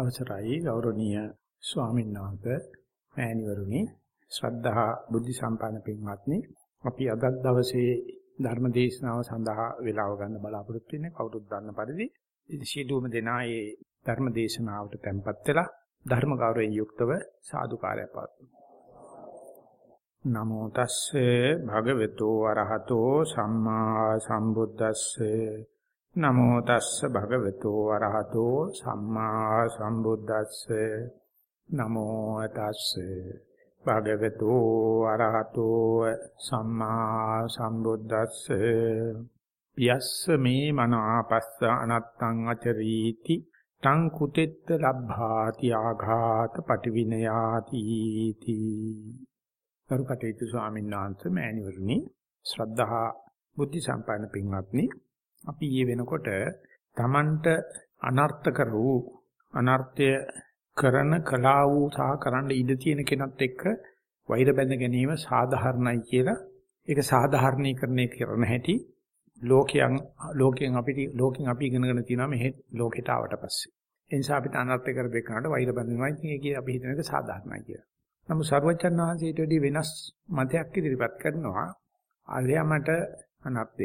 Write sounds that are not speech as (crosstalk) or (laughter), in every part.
අවසරයි ගෞරවනීය ස්වාමීන් වහන්සේ මෑණිවරුනි. ශ්‍රද්ධා බුද්ධ සම්පන්න පින්වත්නි අපි අද දවසේ ධර්ම දේශනාව සඳහා වේලාව ගන්න බලාපොරොත්තු වෙන්නේ කවුරුත් දන්න පරිදි. සියලුම දෙනා ඒ ධර්ම දේශනාවට tempත් වෙලා ධර්ම ගෞරවයෙන් යුක්තව සාදුකාරය පවතුමු නමෝ තස්සේ භගවතු වරහතෝ සම්මා සම්බුද්දස්සේ. නමෝ තස්ස භගවතු වරහතෝ සම්මා සම්බුද්දස්සේ. නමෝ තස්සේ භගවතු වරහතෝ සම්මා සම්බුද්දස්සේ. යස්ස මේ මනාපස්ස අනත්තං අචරීති. තං කුතෙත්ත ලබ්භාති ආඝාත පටිවිනයාති තී කරුකටේතු ස්වාමීන් වහන්සේ මෑණිවරුනි ශ්‍රද්ධා බුද්ධ සම්පන්න පින්වත්නි අපි ඊ වෙනකොට Tamanට අනර්ථ කර වූ අනර්ථය කරන කලා වූ සහ කරන්න ඉඩ තියෙන කෙනත් එක්ක වෛර බැඳ ගැනීම සාධාරණයි කියලා. ඒක සාධාරණීකරණය කරන හැටි ලෝකයන් ලෝකයෙන් අපිට ලෝකෙන් අපි ඉගෙනගෙන තියෙනවා මේ ලෝකෙට ආවට පස්සේ. ඒ නිසා අපිට අනර්ථ කර දෙකනට වෛර බැඳෙනවා ඉතින් ඒකේ අපි හිතන එක සාධාරණයි කියලා. නමුත් සර්වචන් වහන්සේට වඩා වෙනස් මතයක් ඉදිරිපත් කරනවා. ආලයා මට අනර්ථ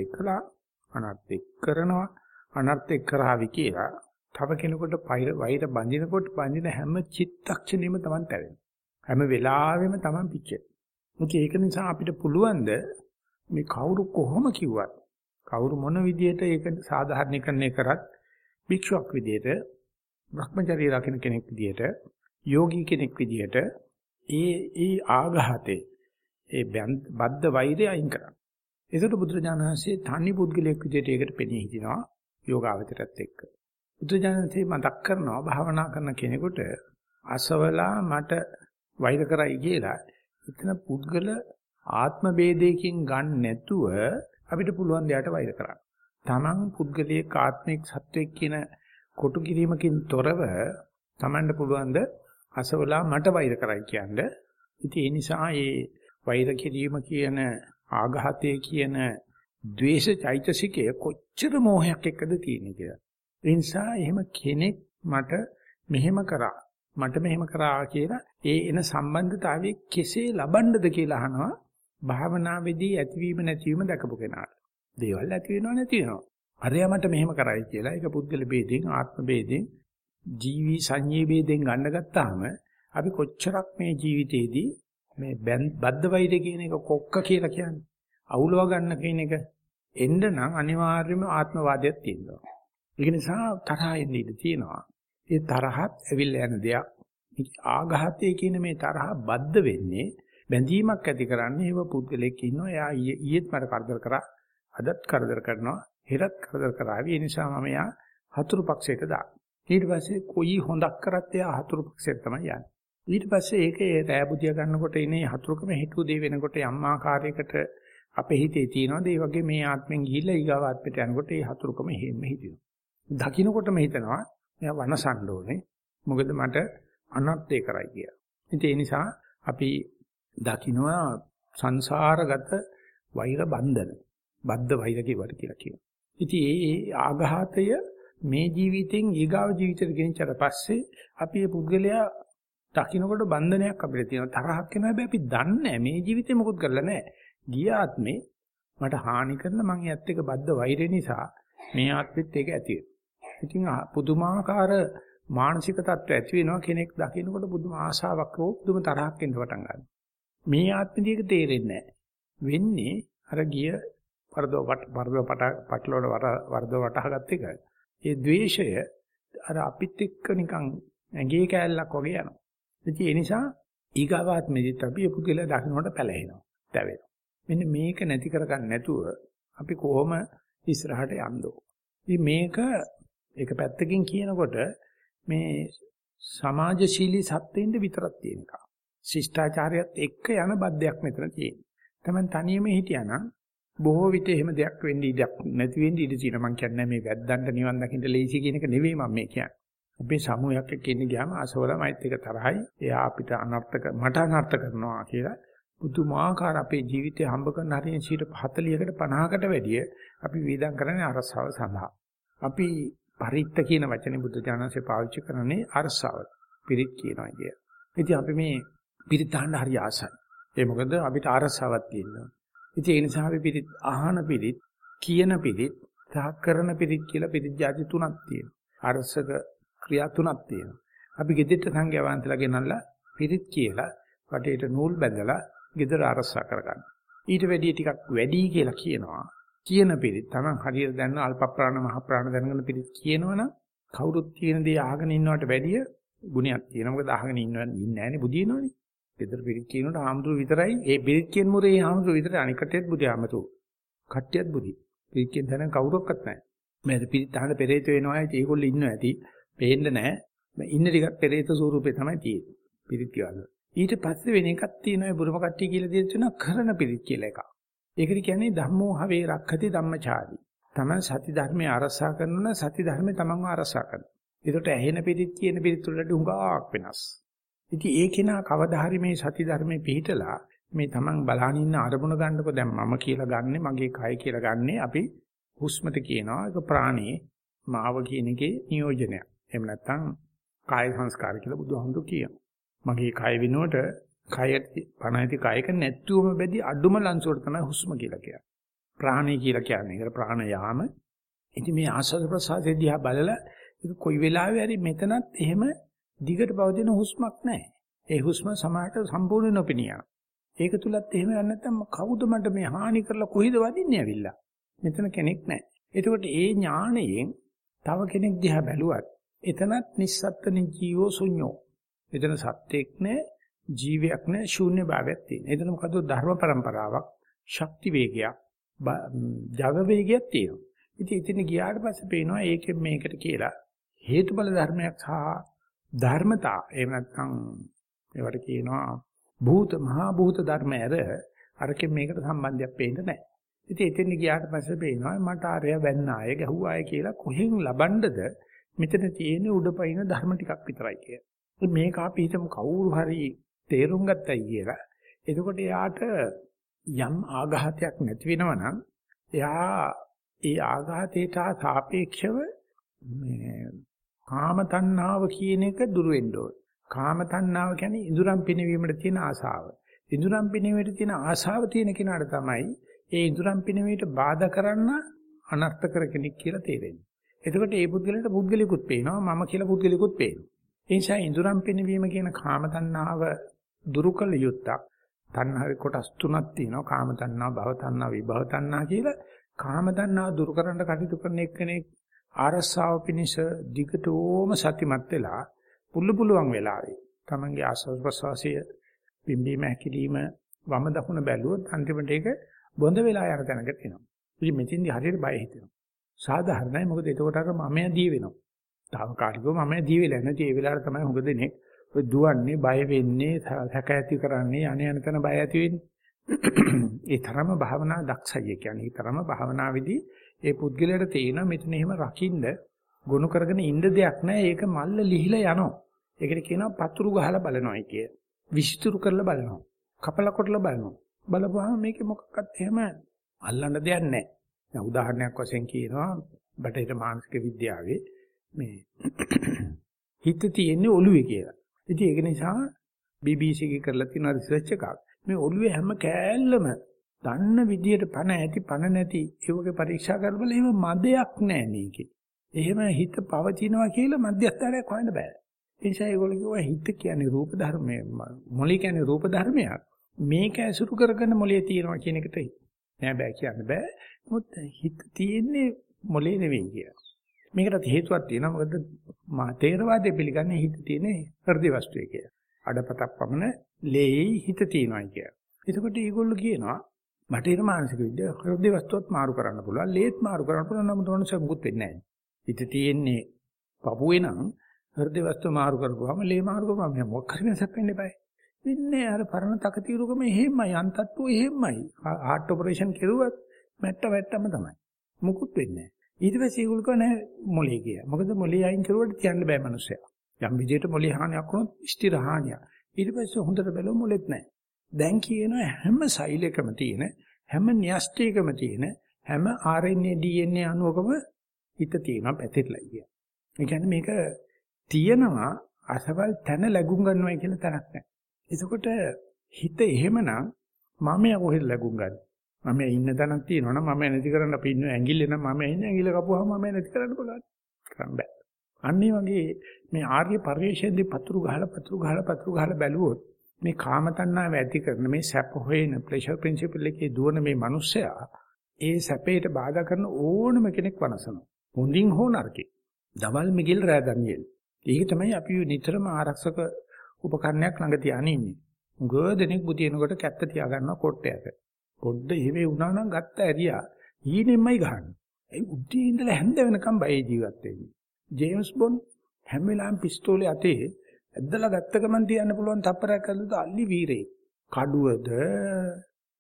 එක්කලා අනර්ථ කරනවා. අනර්ථ කරાવી කියලා තව කෙනෙකුට වෛර බඳිනකොට බඳින හැම චිත්තක්ෂණෙම Taman තැවෙනවා හැම වෙලාවෙම Taman පිච්චෙනවා ඒක නිසා අපිට පුළුවන් මේ කවුරු කොහොම කිව්වත් කවුරු මොන විදියට ඒක සාධාරණීකරණය කරත් භික්ෂුවක් විදියට භ්‍රමචර්ය රකින්න කෙනෙක් විදියට යෝගී කෙනෙක් විදියට ඒ ඒ ආඝාතේ ඒ බද්ධ වෛරය අයින් කරන්න. ඒකට බුදුරජාණන් වහන්සේ තනි පුද්ගලයෙක් විදිහට ඒකට පෙනී හිටිනවා යෝගාවචරයත් එක්ක. බුදුරජාණන්සේ මතක් කරනවා භාවනා කරන කෙනෙකුට අසවලා මට වෛර කරයි කියලා එතන පුද්ගල ආත්ම ભેදයකින් ගන්න නැතුව අපිට පුළුවන් දෙයට වෛර කරන්න. Taman පුද්ගලයේ ආත්මික සත්වයක් කියන කොටු කිරීමකින් තොරව Tamanට පුළුවන් ද අසවලා මට වෛර කරයි කියන්නේ. ඉතින් ඒ නිසා මේ වෛර කිරීම කියන ආඝාතයේ කියන ද්වේෂ චෛතසිකය කොච්චර මෝහයක් එක්කද තියෙන්නේ කියලා. ඒ නිසා එහෙම කෙනෙක් මට මෙහෙම කරා මට මෙහෙම කරා කියලා ඒ එන සම්බන්ධතාවය කෙසේ ලබන්නද කියලා අහනවා භාවනාවේදී ඇතිවීම නැතිවීම දකපු කෙනාට. දේවල් ඇති වෙනව නැති වෙනව. අරයා මට මෙහෙම කරයි කියලා ඒක පුද්ගල ભેදෙන් ආත්ම ભેදෙන් ජීවි සංයී ભેදෙන් ගන්න ගත්තාම අපි කොච්චරක් මේ ජීවිතේදී මේ බද්ධ වෛරය කියන එක කොක්ක කියලා කියන්නේ. අවුලව ගන්න කියන එක එන්න නම් අනිවාර්යයෙන්ම ආත්මවාදයක් තියෙනවා. ඒක නිසා තරහින් ඉඳී තියෙනවා. ඒ තරහත් ඇවිල්ලා යන දෙයක්. ආඝාතය කියන මේ තරහ බද්ධ වෙන්නේ බැඳීමක් ඇති කරන්නේ ඒව පුද්ගලෙක් ඉන්නවා. එයා ඊයේත් මට කරදර කරා. අදත් කරදර කරනවා. හෙටත් කරදර කරાવી. ඒ නිසා මම යා හතුරු පක්ෂයට දානවා. ඊට පස්සේ කොයි හොඳක් කරත් එයා හතුරු පක්ෂයට තමයි යන්නේ. ඊට පස්සේ ඒකේ රෑබුදිය ගන්නකොට ඉන්නේ හතුරුකම හිතුව දේ වෙනකොට යම් ආකාරයකට අපේ හිතේ තියෙනවාද ඒ වගේ මේ ආත්මෙන් ගිහිල්ලා ඊගාව ආත්මයට යනකොට ඒ හතුරුකම හේම හිතෙනවා. දකින්නකොටම හිතනවා මෙයා වනසන්න ඕනේ. මොකද මට අනර්ථය කරයි කියලා. ඉතින් ඒ නිසා අපි දකින්නවා සංසාරගත වෛර බන්ධන. බද්ධ වෛර කිව්වට කියලා කියනවා. ඉතින් ඒ ආඝාතය මේ ජීවිතෙන් ඊගාව ජීවිතයට ගෙනිච්චට පස්සේ අපි මේ පුද්ගලයා දකින්නකොට බන්ධනයක් අපිට තියෙනවා තරහක් වෙනවා හැබැයි අපි දන්නේ මේ ජීවිතේ මොකුත් කරලා නැහැ. ගිය ආත්මේ මට හානි කරන මං යත් එක බද්ධ වෛරය නිසා මේ ආත්මෙත් ඒක ඇති ඉතින් පුදුමාකාර මානසික තත්ත්ව ඇති වෙනවා කෙනෙක් දකින්නකොට පුදුම ආශාවක් හෝ පුදුම තරහක් එන්න පටන් ගන්නවා. මේ ආත්මෙදී ඒක තේරෙන්නේ වෙන්නේ අර ගිය වරදව වරදව පටලවල වරදව වටහාගත්ත එක. ඒ द्वේෂය අර අපිත් එක්ක නිකන් ඇඟේ කෑල්ලක් වගේ යනවා. ඉතින් ඒ නිසා ඊගාවාත් මෙදිත් අපි පුදුල දකින්නට පැලහෙනවා. දැවෙනවා. මෙන්න මේක නැති කරගන්න නැතුව අපි කොහොම ඉස්සරහට යන්නෝ. ඉතින් මේක එක පැත්තකින් කියනකොට මේ සමාජශීලී සත්ත්වෙින්ද විතරක් තියෙන එක. ශිෂ්ටාචාරයත් එක්ක යන බද්දයක් මෙතන තියෙනවා. තමන් තනියම හිටියානම් බොහෝ විට එහෙම දෙයක් වෙන්න ඉඩක් නැති වෙන්න ඉඩ තියෙනවා. මම කියන්නේ මේ වැද්දන්ට නිවන් දකින්න ලේසි කියන එක නෙවෙයි මම මේ කියන්නේ. අපේ සමූහයක් එක්ක ඉන්න ගියාම අසවලමයිත් එක තරහයි. එයා අපිට අනර්ථක මට අනර්ථ කරනවා කියලා පුදුමාකාර අපේ ජීවිතේ හම්බ කරන හරිය 40කට 50කට වැඩිය අපි වේදම් කරන්නේ අරසාව සඳහා. අපි පරිත්ත කියන වචනේ බුද්ධ ඥානසේ පාවිච්චි කරන්නේ අරසාව. පිරිත් කියනවා කිය. ඉතින් අපි මේ පිරිත් අහන්න හරි ආසයි. ඒ මොකද අපිට අරසාවක් තියෙනවා. ඉතින් ඒ නිසා අපි පිරිත් අහන පිරිත්, කියන පිරිත්, සහ කරන පිරිත් කියලා පිරිත් જાති තුනක් තියෙනවා. අරසක ක්‍රියා තුනක් තියෙනවා. අපි ගෙදෙට්ට සංඝයා වහන්සේලා ගෙනල්ලා පිරිත් කියලා කටේට නූල් බැඳලා ගෙදර අරසා කරගන්න. ඊට වැඩිය ටිකක් වැඩි කියලා කියනවා. කියන පිරිත් තමයි හරියට දැනන අල්ප ප්‍රාණ මහ ප්‍රාණ දැනගෙන පිරිත් කියනවනම් කවුරුත් කියන දේ අහගෙන ඉන්නවට වැඩිය ගුණයක් තියෙනවා. මොකද අහගෙන ඉන්නව ඉන්නේ නැහනේ බුදිනවනේ. ගෙදර පිරිත් කියනකොට ආම්දුරු විතරයි ඒ පිරිත් කියන මුරේ ආම්දුරු විතරයි අනිකටත් බුදි ආමතු. කට්ටියත් බුදි. පිරිත් කියන තැන කවුරක්වත් නැහැ. මේ පිරිත් අහන පෙරේත වෙනවා ඇයි ඒගොල්ලෝ ඉන්නව ඇති. පේන්න නැහැ. මේ ඉන්න ටිකක් පෙරේත ස්වරූපේ තමයි තියෙන්නේ. පිරිත් කියවල. ඊට පස්සේ වෙන එකක් තියෙනවා බුරුම කට්ටිය කියලා දෙන්න තියෙනවා කරන පිරිත් කියලා එකක්. ඒකට කියන්නේ ධම්මෝ හවේ රක්ඛති ධම්මචාරි. තමයි සති ධර්මයේ අරසා කරන සති ධර්මයේ තමන්ව අරසා කරනවා. ඒකට ඇහෙන පිරිත් කියන පිරිත් වලට හුඟක් වෙනස්. ඉතින් ඒ කෙනා කවදා හරි මේ සති ධර්මයේ පිහිටලා මේ තමන් බලහන් ඉන්න අරමුණ ගන්නකො දැන් මම කියලා ගන්නෙ මගේ කය කියලා ගන්නෙ අපි හුස්මට කියනවා ඒක ප්‍රාණේ මාව කියන එකේ නියෝජනයක්. එහෙම නැත්නම් කාය සංස්කාර කියලා බුදුහාමුදුරු කියනවා. මගේ කය විනුවට කය පණ ඇති කයක නැත්තුවම බැදි අඩුම ලංසුවට තමයි හුස්ම කියලා කියන්නේ. ප්‍රාණය කියලා කියන්නේ. ඒකට ප්‍රාණ යාම. ඉතින් මේ ආස්වාද ප්‍රසආසයේ දිහා බලලා ඒක කොයි වෙලාවෙ හරි මෙතනත් එහෙම දිගට පවතින හුස්මක් නැහැ. ඒ හුස්ම සමාහට සම්පූර්ණ නොපෙනියා. ඒක තුලත් එහෙම යන්නේ නැත්නම් කවුද මට මේ හානි කරලා කොහිද වදින්නේ ඇවිල්ලා? මෙතන කෙනෙක් නැහැ. එතකොට ඒ ඥාණයෙන් තව කෙනෙක් දිහා බැලුවත් එතනත් නිස්සත්ත්ව නිජීවෝ ශුන්‍යෝ. එතන සත්‍යෙක් නැහැ, ජීවයක් නැහැ, ශූන්‍ය භාවයක් තියෙනවා. එතන මොකද ධර්ම પરම්පරාවක්, ශක්ති වේගයක්, ජව වේගයක් තියෙනවා. ඉතින් ඉතින් ගියාට පස්සේ පේනවා ඒකෙන් මේකට කියලා හේතුඵල ධර්මයක් සහ ධර්මතා එහෙම නැත්නම් ඒවට කියනවා භූත මහා භූත ධර්ම ඇර අරකින් මේකට සම්බන්ධයක් පේන්නේ නැහැ. ඉතින් එතෙන් ගියාට පස්සේ පේනවා මට ආරය වැන්න ආය ගැහුවාය කියලා කොහෙන් ලබන්නද මෙතන තියෙන උඩපයින් ධර්ම ටිකක් විතරයි කිය. මේක අපි හිතමු කවුරු හරි තේරුම් ගත්තයි කියලා. එතකොට එයාට යම් ආඝාතයක් නැති වෙනවා නම් එයා ඒ ආඝාතයට සාපේක්ෂව මේ කාම තණ්හාව කියන එක දුර වෙන්න ඕන. කාම තණ්හාව කියන්නේ ඉඳුරම් පිනවීමට තියෙන ආසාව. ඉඳුරම් පිනවීමට තියෙන ආසාව තියෙන කෙනාට තමයි ඒ ඉඳුරම් පිනවීමට බාධා කරන්න අනර්ථ කර කෙනෙක් කියලා තේරෙන්නේ. එතකොට ඒ පුද්ගලයාට පුද්ගලිකුත් පේනවා මම කියලා පුද්ගලිකුත් පේනවා. ඒ නිසා ඉඳුරම් පිනවීම කියන කාම තණ්හාව දුරුකල යුත්තක්. තණ්හාවේ කොටස් තුනක් තියෙනවා. කාම තණ්හා, භව තණ්හා, විභව තණ්හා කියලා. කාම තණ්හාව දුරු කරන්න කටයුතු කරන එක්කෙනෙක් ආරස්සාව පිණිස දිගටම සතිමත් වෙලා පුළු පුළුවන් වෙලාවේ තමන්ගේ ආස්වාද ප්‍රසවාසය පිම්බීම හැකිලිම වම දකුණ බැලුවොත් අන්තිමට ඒක බොඳ වෙලා යන තැනකට එනවා. ඉතින් මෙතින්දි හරියට බය හිතෙනවා. සාධාරණයි මොකද එතකොට අර මමයා දී වෙනවා. తాවකාලිකව මමයා දී වෙලා නැති ඒ වෙලාවට තමයි හුඟ දෙනෙක් ඔය දුවන්නේ බය වෙන්නේ සැක ඇති කරන්නේ අනේ යන තැන බය ඇති වෙන්නේ. (clears throat) ඒ තරම භාවනා දක්ෂය කියන්නේ ඒ තරම භාවනාවේදී ඒ පුද්ගලයාට තේින මෙතන එහෙම රකින්න ගොනු කරගෙන ඉන්න දෙයක් නැහැ. ඒක මල්ල ලිහිලා යනවා. ඒකට කියනවා පතුරු ගහලා බලනවායි කිය. විස්තර කරලා බලනවා. කපල කොටලා බලනවා. බලපුවාම මේකේ මොකක්වත් එහෙම අල්ලන්න දෙයක් නැහැ. දැන් උදාහරණයක් වශයෙන් කියනවා බටහිර මානසික විද්‍යාවේ මේ හිත තියෙන්නේ ඔළුවේ කියලා. ඉතින් ඒක නිසා BBC එකේ කරලා තියෙන රිසර්ච් එකක් මේ ඔළුවේ හැම කෑල්ලම දන්න විදියට පණ ඇති පණ නැති ඒ වගේ පරීක්ෂා කරලා එහෙම මදයක් නැහැ මේකේ. එහෙම හිත පවතිනවා කියලා මධ්‍යස්ථානයක් හොයන්න බෑ. ඒ නිසා ඒගොල්ලෝ කිව්වා හිත කියන්නේ රූප ධර්මය මොළේ කියන්නේ රූප ධර්මයක්. මේක ඇසුරු කරගෙන මොළේ තියෙනවා කියන එකට නෑ බෑ කියන්න බෑ. මොකද හිත තියෙන්නේ මොළේ නෙවෙයි කියලා. මේකට හේතුවක් තියෙනවා මොකද මා තේරවාදයේ පිළිගන්නේ හිත තියෙන්නේ හෘද වස්තුවේ කියලා. අඩපතක් පමණ ලේයි හිත තියෙනවායි කියලා. එතකොට ඒගොල්ලෝ කියනවා බටහිර මානසික විද්‍යාව හෘද වස්තුවත් මාරු කරන්න පුළුවන් ලේත් මාරු කරන්න පුළුවන් නමුත් මොනස මුකුත් වෙන්නේ නැහැ. හිත තියෙන්නේ පපුවේ නම් හෘද වස්තුව මාරු කරපුවාම ලේ මාරු කරපුවාම මොකක් හරි වෙනසක් වෙන්න eBay. වෙන්නේ අර පරණ තකතිරුකම එහෙමයි අන්තත්වෝ එහෙමයි. හાર્ට් ඔපරේෂන් කෙරුවත් මැට්ට වැට්ටම තමයි. මුකුත් වෙන්නේ නැහැ. ඊට පස්සේ ඒගොල්ලෝ කන මොලේ ගියා. මොකද මොලේ අයින් කරුවට තියන්න බෑ මනුස්සයා. යම් විදිහට මොලේ හානියක් වුණොත් ස්ථිර හානියක්. ඊට පස්සේ හොඳට බැලුවොත් මොලෙත් නැහැ. දැන් කියනවා හැම සෛලයකම තියෙන හැම න්‍යෂ්ටියකම තියෙන හැම RNA DNA අණුවකම හිත තියෙනවා පැතිරලා කිය. ඒ කියන්නේ මේක තියෙනවා අසවල් තැන ලැබුම් ගන්නවයි කියලා තැනක් නැහැ. එතකොට හිත එහෙමනම් මම කොහෙද ලැබුම් ගන්නේ? මම ඉන්න තැනක් තියෙනවා නම් මම නැති කරන්න අපි ඉන්න ඇඟිල්ල නම් මම ඉන්නේ ඇඟිල්ල කපුවාම මම නැති කරන්න බලන්න. කරන්න බෑ. අන්න වගේ මේ ආර්ය පරිශ්‍රයේදී පතුරු ගහලා පතුරු ගහලා පතුරු ගහලා බැලුවොත් මේ කාම තණ්හාව ඇති කරන මේ සැප හොයන ප්ලෙෂර් ප්‍රින්සිපල් එකේ දුවන මේ මිනිස්සයා ඒ සැපේට බාධා කරන ඕනම කෙනෙක් වනසනවා. හොඳින් හෝ නරකින්. දවල් මිගිල් රෑ දනියෙල්. ඒක තමයි අපි නිතරම ආරක්ෂක උපකරණයක් ළඟ තියාගෙන ඉන්නේ. ගොඩනෙක් බුදිනකොට කැත්ත තියා ගන්නවා කොට්ටයට. පොඩ්ඩ එහෙවේ වුණා නම් ගත්ත ඇරියා ඊනෙම්මයි ගහන්නේ. ඒ උද්දී ඉඳලා හැන්ද වෙනකම් බය ජීවත් වෙන්නේ. ජේම්ස් බොන්ඩ් හැම වෙලාවෙම පිස්තෝලේ අතේ ඇද්දලා ගත්ත ගමන් තියන්න පුළුවන් තප්පරයක් අල්ලුද අල්ලි වීරේ. කඩුවද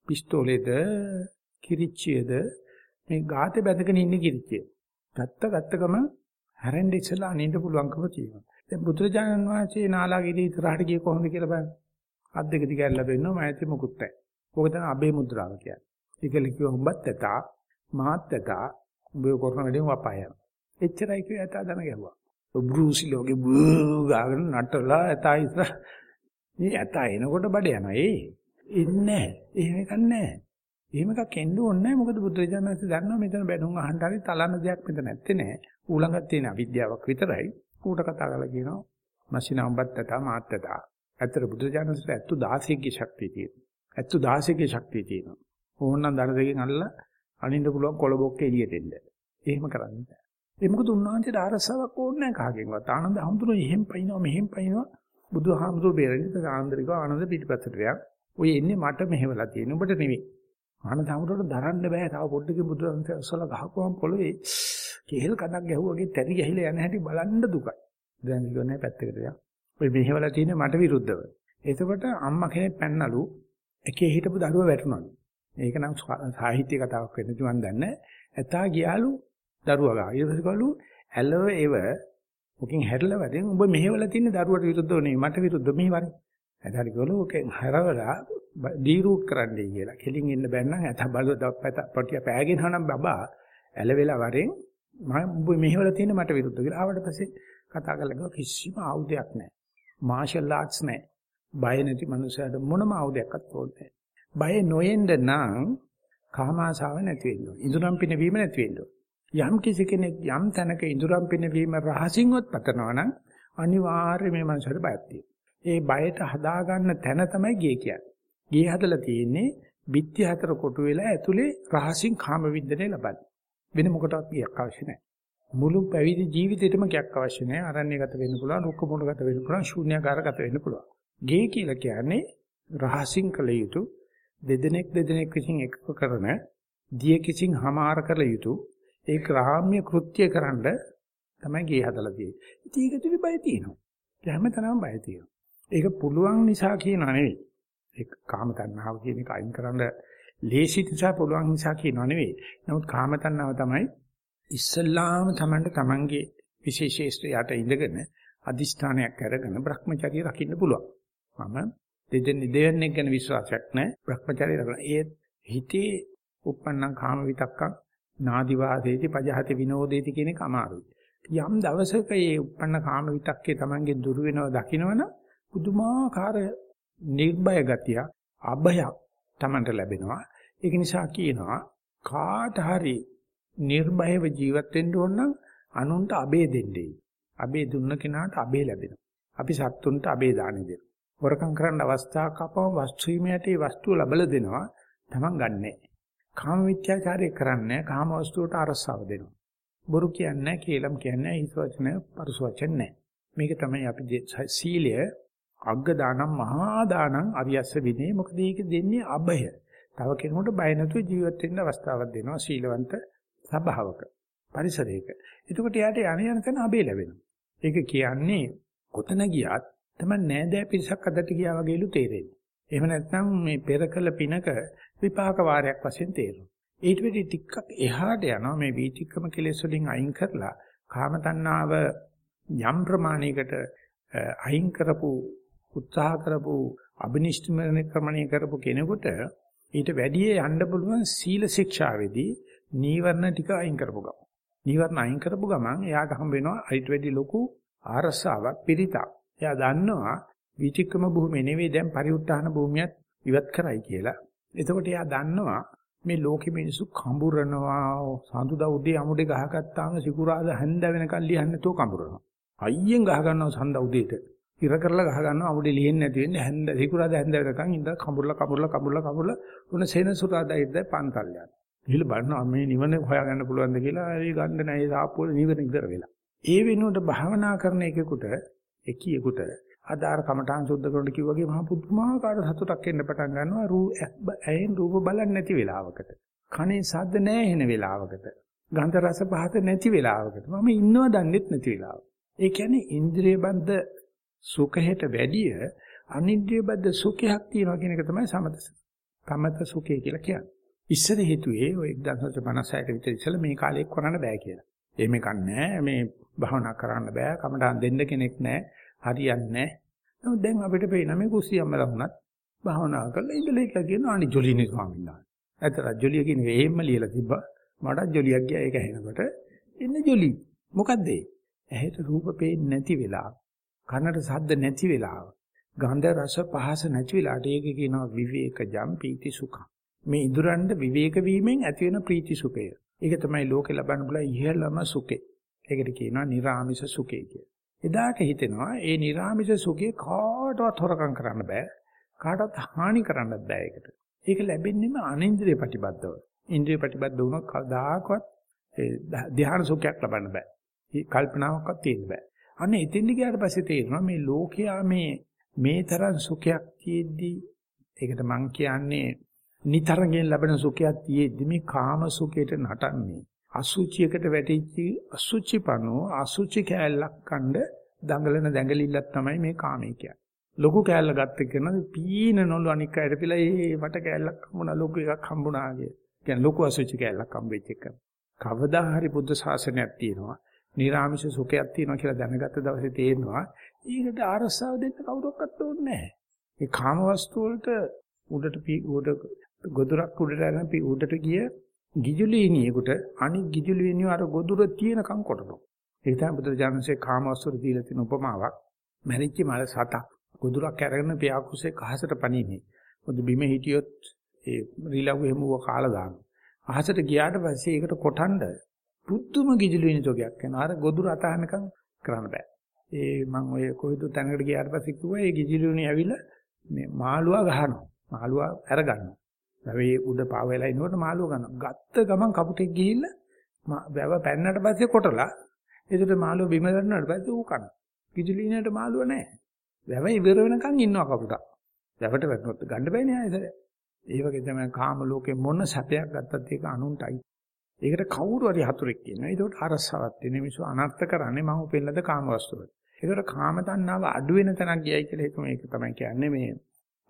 පිස්තෝලේද කිරිච්චියද මේ ගාතේ බැඳගෙන ඉන්නේ කිරිච්චිය. ගත්ත ගත්ත ගමන් හැරෙන්න ඉස්සලා අනින්න පුළුවන්කම තියෙනවා. දැන් බුදුරජාණන් වහන්සේ නාලාගිරි ඉතරහට ගියේ කොහොමද කියලා බලන්න. අත් දෙක දිගට ලැබෙන්නව මෑතේ මුකුත් නැහැ. ඕක තමයි අබේ මුද්‍රාව කියන්නේ. ඒකල කිව්ව උඹත් ඇතා මාත් ඇතා උඹ කරන වැඩේ වපාය යනවා. එච්චරයි කිව්ව ඇතා දන ගැහුවා. බෲසි ලෝගේ බූ ගාගෙන නටලා ඇතා ඉස්සර මේ ඇතා එනකොට බඩ යනවා ඒ. ඉන්නේ එහෙම එකක් නැහැ. එහෙම එකක් එන්න ඕනේ නැහැ මොකද බුදුරජාණන්සේ දන්නවා මෙතන බැනුම් අහන්න හරි තලන දෙයක් මෙතන නැත්තේ නෑ. ඌළඟත් තියෙන අවිද්‍යාවක් විතරයි. ඌට කතා කරලා කියනවා මැෂිනා උඹත් ඇතා මාත් ඇතා. ඇත්තට බුදුරජාණන්සේ ඇත්තු 16ගේ ශක්තිය තියෙනවා. ඇත්තු 16ගේ ශක්තිය තියෙනවා. ඕනනම් දන දෙකෙන් අල්ලලා අනින්න පුළුවන් කොළබොක්ක එළියට එන්න. එහෙම කරන්නේ නැහැ. ඒ මොකද උන්වහන්සේට ආරසාවක් ඕනේ නැහැ කාගෙන්වත්. ආනන්ද හඳුනන එහෙම් පයින්නවා මෙහෙම් පයින්නවා. බුදුහාමුදුරු බේරෙන්නේ ආනන්දරික ආනන්ද පිටිපස්සට යක්. ඔය එන්නේ මට මෙහෙवला තියෙන. ඔබට නෙවෙයි. ආනන්ද හැමෝටම දරන්න බෑ. තව පොඩ්ඩකින් බුදුරජාණන් සසල ගහකුවම් පොළවේ කෙහෙල් කඩක් ගැහුවාගේ තැති ගහිලා යන හැටි බලන්න දුකයි. දැන් කියන්නේ පැත්තකට යා. ඔය මෙහෙවලා තියෙන්නේ මට විරුද්ධව. එතකොට අම්මා කෙනෙක් පැන්නලු එකේ හිටපු දරුවා වැටුණලු. ඒක නම් සාහිත්‍ය කතාවක් වෙන්න තුන් දන්නේ. ඇතා ගියාලු දරුවා ගා. ඊට පස්සේ කළු ඇලව එව ඔකින් හැරිලා වැඩෙන් ඔබ මෙහෙවලා තියෙන දරුවට විරුද්ධව නෙවෙයි මට විරුද්ධ මෙහෙවරේ. වරේ. ඇතාට කිව්වලු ඔකෙන් හැරවලා ඩීරූට් කරන්නයි කියලා. කෙලින් ඉන්න බැන්නම් ඇත බලුව දප්පත පටිය පෑගෙන හනම් බබා ඇලවෙලා වරෙන් මම ඔබ මෙහෙवला තියෙන මට විරුද්ධව කියලා. ආවට පස්සේ කතා කරලා කිසිම ආයුධයක් නැහැ. මාෂල් ආර්ට්ස් නැහැ. බය නැති මනුස්සයට මොනම ආයුධයක්වත් ඕනේ බය නොයෙන්න නම් කාම ආශාව නැති වෙන්න ඕනේ. ඉඳුරම් පිනවීම නැති වෙන්න ඕනේ. යම් කිසි කෙනෙක් යම් තැනක ඉඳුරම් පිනවීම රහසින්වත් පතනවා නම් අනිවාර්යයෙන් මේ මනුස්සයට බයක් තියෙනවා. ඒ බයට හදාගන්න තැන තමයි ගේ කියන්නේ. ගේ හදලා තියෙන්නේ බිත්ති හතර කොටු වෙලා ඇතුලේ රහසින් කාම වින්දනය ලබන්නේ. වෙන මොකටවත් ගියක් අවශ්‍ය නැහැ. මුළු පැවිදි ජීවිතේටම ගියක් අවශ්‍ය නැහැ. අරණ්‍යගත වෙන්න පුළුවන්, රුක්ක මුලගත වෙන්න පුළුවන්, ශූන්‍යාකාරගත වෙන්න පුළුවන්. ගේ කියලා කියන්නේ රහසින් කළ යුතු දෙදෙනෙක් දෙදෙනෙක් විසින් එකක කරන දිය කිසිං හමාර කළ යුතු ඒ ග්‍රාම්‍ය කෘත්‍ය කරන්න තමයි ගේ හදලා තියෙන්නේ. ඉතින් ඒක තුලි බය තියෙනවා. හැමතැනම බය තියෙනවා. ඒක පුළුවන් නිසා කියනා නෙවෙයි. ඒක කාම තණ්හාව කියන එක අයින් කරන්න ලේසි නිසා පුළුවන් නිසා කියනවා නෙවෙයි. නමුත් කාම තණ්හාව තමයි ඉස්සල්ලාම Tamanට Tamanගේ විශේෂේෂ්ඨ යට ඉඳගෙන අදිෂ්ඨානයක් අරගෙන Brahmacharya රකින්න පුළුවන්. මම දෙදෙනි දෙවන්නේ ගැන විශ්වාසයක් නැහැ. Brahmacharya රකින්න. ඒ හිතේ uppannam කාම විතක්කම් නාදි වාසේති පජහති විනෝදේති කියන එක අමාරුයි. යම් දවසක මේ uppන්න කාම විතක්කේ Tamange දුර වෙනව දකිනවනම් පුදුමාකාර නිර්භය ගතිය අභයක් Tamanට ලැබෙනවා. ඒක නිසා කියනවා කාට හරි නිර්භයව ජීවත් වෙන්න ඕන නම් අනුන්ට අබේ දෙන්නේ. අබේ දුන්න කෙනාට අබේ ලැබෙනවා. අපි සත්තුන්ට අබේ දාන දෙනවා. හොරකම් කරන්න අවස්ථාවක් අපව වස්තු හිමියට ඒ වස්තුව ලබලා දෙනවා. Taman ගන්නෑ. කාම විත්‍යාචාරය කරන්නේ කාම වස්තුවට අරසාව දෙනවා. බොරු කියන්නේ කේලම් කියන්නේ හිස් වචන පරුස වචන නැහැ. මේක තමයි අපි සීලය අග්ග දානම් මහා දානම් අරියස්ස විනේ මොකද මේක දෙන්නේ අබය. තව කෙනෙකුට බය නැතුව ජීවත් වෙන්න අවස්ථාවක් දෙනවා සීලවන්ත සබාවක පරිසරයක. එතකොට යාට යණ යන තැන අබේ ලැබෙනවා. ඒක කියන්නේ කොතන ගියත් තමයි නෑදෑ පිරිසක් අදට ගියා වගේලු තේරෙන්නේ. එහෙම නැත්නම් මේ පෙර කළ පිනක විපාක වාරයක් වශයෙන් තේරෙනවා. ඊට වෙඩි ටිකක් එහාට යනවා මේ වීතික්‍රම කෙලෙස් වලින් අයින් කරලා කාම තණ්හාව යම් ප්‍රමාණයකට අයින් කරපු උත්සාහ කරපු අබිනිෂ්ඨමන ක්‍රමණය කරපු කෙනෙකුට ඊට වැඩිය යන්න පුළුවන් සීල ශික්ෂාවේදී නීවරණ ටික අයින් කරපු ගමන්. නීවරණ අයින් කරපු ගමන් එයාට හම්බ වෙනවා අයිට වැඩි ලොකු ආරස්සාවක් පිරිතක්. එයා දන්නවා විචික්කම භූමිය නෙවෙයි දැන් පරිඋත්ථාන භූමියත් ඉවත් කරයි කියලා. එතකොට එයා දන්නවා මේ ලෝකෙ මිනිස්සු කඹරනවා සඳුදා උදේ අමුඩේ ගහගත්තාම සිකුරාද හැන්ද වෙනකන් ලියන්නේ නැතුව කඹරනවා. අයියෙන් ගහ ගන්නවා සඳ උදේට. ඉර කරලා ගහ ගන්නවා අමුඩේ ලියෙන්නේ නැති වෙන්නේ හැන්ද සිකුරාද හැන්ද වෙනකන් ඉඳ කඹරලා කඹරලා කඹරලා කඹරලා උන සෙනසුරාදා ඉද්ද පන්තල් යනවා. ගිහලා බලනවා මේ නිවන හොයාගන්න පුළුවන්ද කියලා ඒ ගන්න නැහැ ඒ සාප්පුවල නිවන ඉවර වෙලා. ඒ වෙනුවට භාවනා කරන එකෙකුට එකියෙකුට ආදාර කමඨාන් සුද්ධ කරන කිව්වගේ මහ පුදුමාකාර සතුටක් එන්න පටන් ගන්නවා රූ ඇහෙන් රූප බලන්නේ නැති වෙලාවකට. කනේ ශබ්ද නැහැ එන වෙලාවකට. ගන්ධ රස පහත නැති වෙලාවකට. මම ඉන්නව දන්නෙත් නැති වෙලාව. ඒ කියන්නේ ඉන්ද්‍රිය බද්ධ සුඛයට වැඩිය අනින්ද්‍රිය බද්ධ සුඛයක් තියෙනවා කියන එක තමයි සමත සමත සුඛය කියලා කියන්නේ. ඉස්සර හිතුවේ ඔය 1956ට විතර ඉස්සෙල්ලා මේ කාලේ කරන්න බෑ කියලා. එහෙම කන්නේ මේ භවනා කරන්න බෑ. කමටහන් දෙන්න කෙනෙක් නැහැ. හරියන්නේ නැහැ. නමුත් දැන් අපිට පේන මේ කුස්සියම්මලා වුණත් භවනා කරලා ඉඳලා ඉట్లా කියන අනි ජොලිනේ ස්වාමීන් වහන්සේ. ඇත්තට ජොලිය කියන එක එහෙම්ම ලියලා තිබ්බා. මටත් ජොලියක් ගියා ඒක ඇහෙනකොට. එන්න ජොලි. මොකද්ද ඒ? ඇහෙට රූප පේන්නේ නැති වෙලාව. කනට ශබ්ද නැති වෙලාව. ගන්ධ රස පහස නැති වෙලාවට ඒක කියනවා විවේකජම් පීති සුඛං. මේ ඉදුරන්ට විවේක වීමෙන් ඇති වෙන ප්‍රීති සුඛය. ඒක තමයි ලෝකේ ලබන්න බුලා ඉහළම සුඛේ. ඒකට කියනවා නිර්ආමිෂ සුඛය කියලා. එදාට හිතෙනවා ඒ නිර්ආමිෂ සුඛේ කාටවත් හොරකම් කරන්න බෑ. කාටවත් හානි කරන්නත් බෑ ඒකට. ඒක ලැබෙන්නේම අනින්ද්‍රිය ප්‍රතිබද්ධව. ඉන්ද්‍රිය ප්‍රතිබද්ධ වුණොත් කවදාකවත් ඒ ධ්‍යාන සුඛයක් ලබන්න බෑ. මේ කල්පනාවක්වත් තියෙන්න බෑ. අනේ එතෙන්දි ගියාට පස්සේ තේරෙනවා මේ ලෝකයා මේ මේ තරම් සුඛයක් තියෙද්දි ඒකට මං කියන්නේ නිතරගෙන් ලැබෙන සුඛයක් තියෙද්දි මේ කාම සුඛයට නටන්නේ අසුචියකට වැටිච්ච අසුචිපනෝ අසුචි කෑල්ලක් කණ්ඩ දඟලන දැඟලිල්ලක් තමයි මේ කාමේ කියන්නේ. ලොකු කෑල්ල ගත්ත කෙනා පීන නොළු අනික් අයට පිළා ඒ වට කෑල්ලක් හම්බුණා ලොකු එකක් හම්බුණා කිය. කියන්නේ ලොකු අසුචි කෑල්ලක් හම්බෙච්ච එක. කවදා හරි බුද්ධ ශාසනයක් තියෙනවා. නිර්ආමිෂ සුඛයක් තියෙනවා කියලා දැනගත්ත දවසේ තේරෙනවා. ඒකට අරසාව දෙන්න කවුරක්වත් ඕනේ නැහැ. මේ කාම වස්තු වලට උඩට උඩ ගොදුරක් උඩට අරන් උඩට ගිය ගිජුලීනියෙකුට අනික් ගිජුලීනිය අර ගොදුර තියෙනකම් කොටනවා. ඒ තමයි බුදුරජාණන්සේ කාමවස්තුර දීලා තියෙන උපමාවක්. මැරිච්ච මල සතක් ගොදුරක් අරගෙන පියාකුසේ කහසට පණින්නේ. මොකද බිම හිටියොත් ඒ රිලව් එහෙමුව කාලා දානවා. අහසට ගියාට පස්සේ ඒකට කොටන්න පුදුම ගිජුලීනි තෝගයක් යනවා. අර ගොදුර අතහනකම් කරන්න බෑ. ඒ මම ඔය කොහෙද තැනකට ගියාට පස්සේ කිව්වා ඒ ගිජුලීනි ඇවිල්ලා මේ මාළුවා ගහනවා. මාළුවා අරගන්නවා. වැවේ උඩ පාවෙලා ඉනකොට මාළුව ගන්නවා. ගත්ත ගමන් කපුටෙක් ගිහිල්ලා වැව පැන්නට පස්සේ කොටලා ඒකට මාළුව බිම ගන්නවට පස්සේ ඌ කනවා. කිජුලිනේට මාළුව නැහැ. වැව ඉවර වෙනකන් ඉන්නවා කපුටා. වැවට වැටුනොත් ගන්න බෑනේ ආයෙසර. ඒ වගේ තමයි කාම ලෝකේ මොන සැපයක් ගත්තත් ඒක අනුන්ටයි. ඒකට කවුරු හරි හතුරෙක් කියනවා. ඒකට අරසාවක් තියෙන මිනිස්සු අනර්ථ කරන්නේ මම උපෙල්ලද කාම වස්තුව. ඒකට කාම තණ්හාව අඩු වෙන තැනක් ගියයි කියලා හිතමු. ඒක තමයි කියන්නේ මේ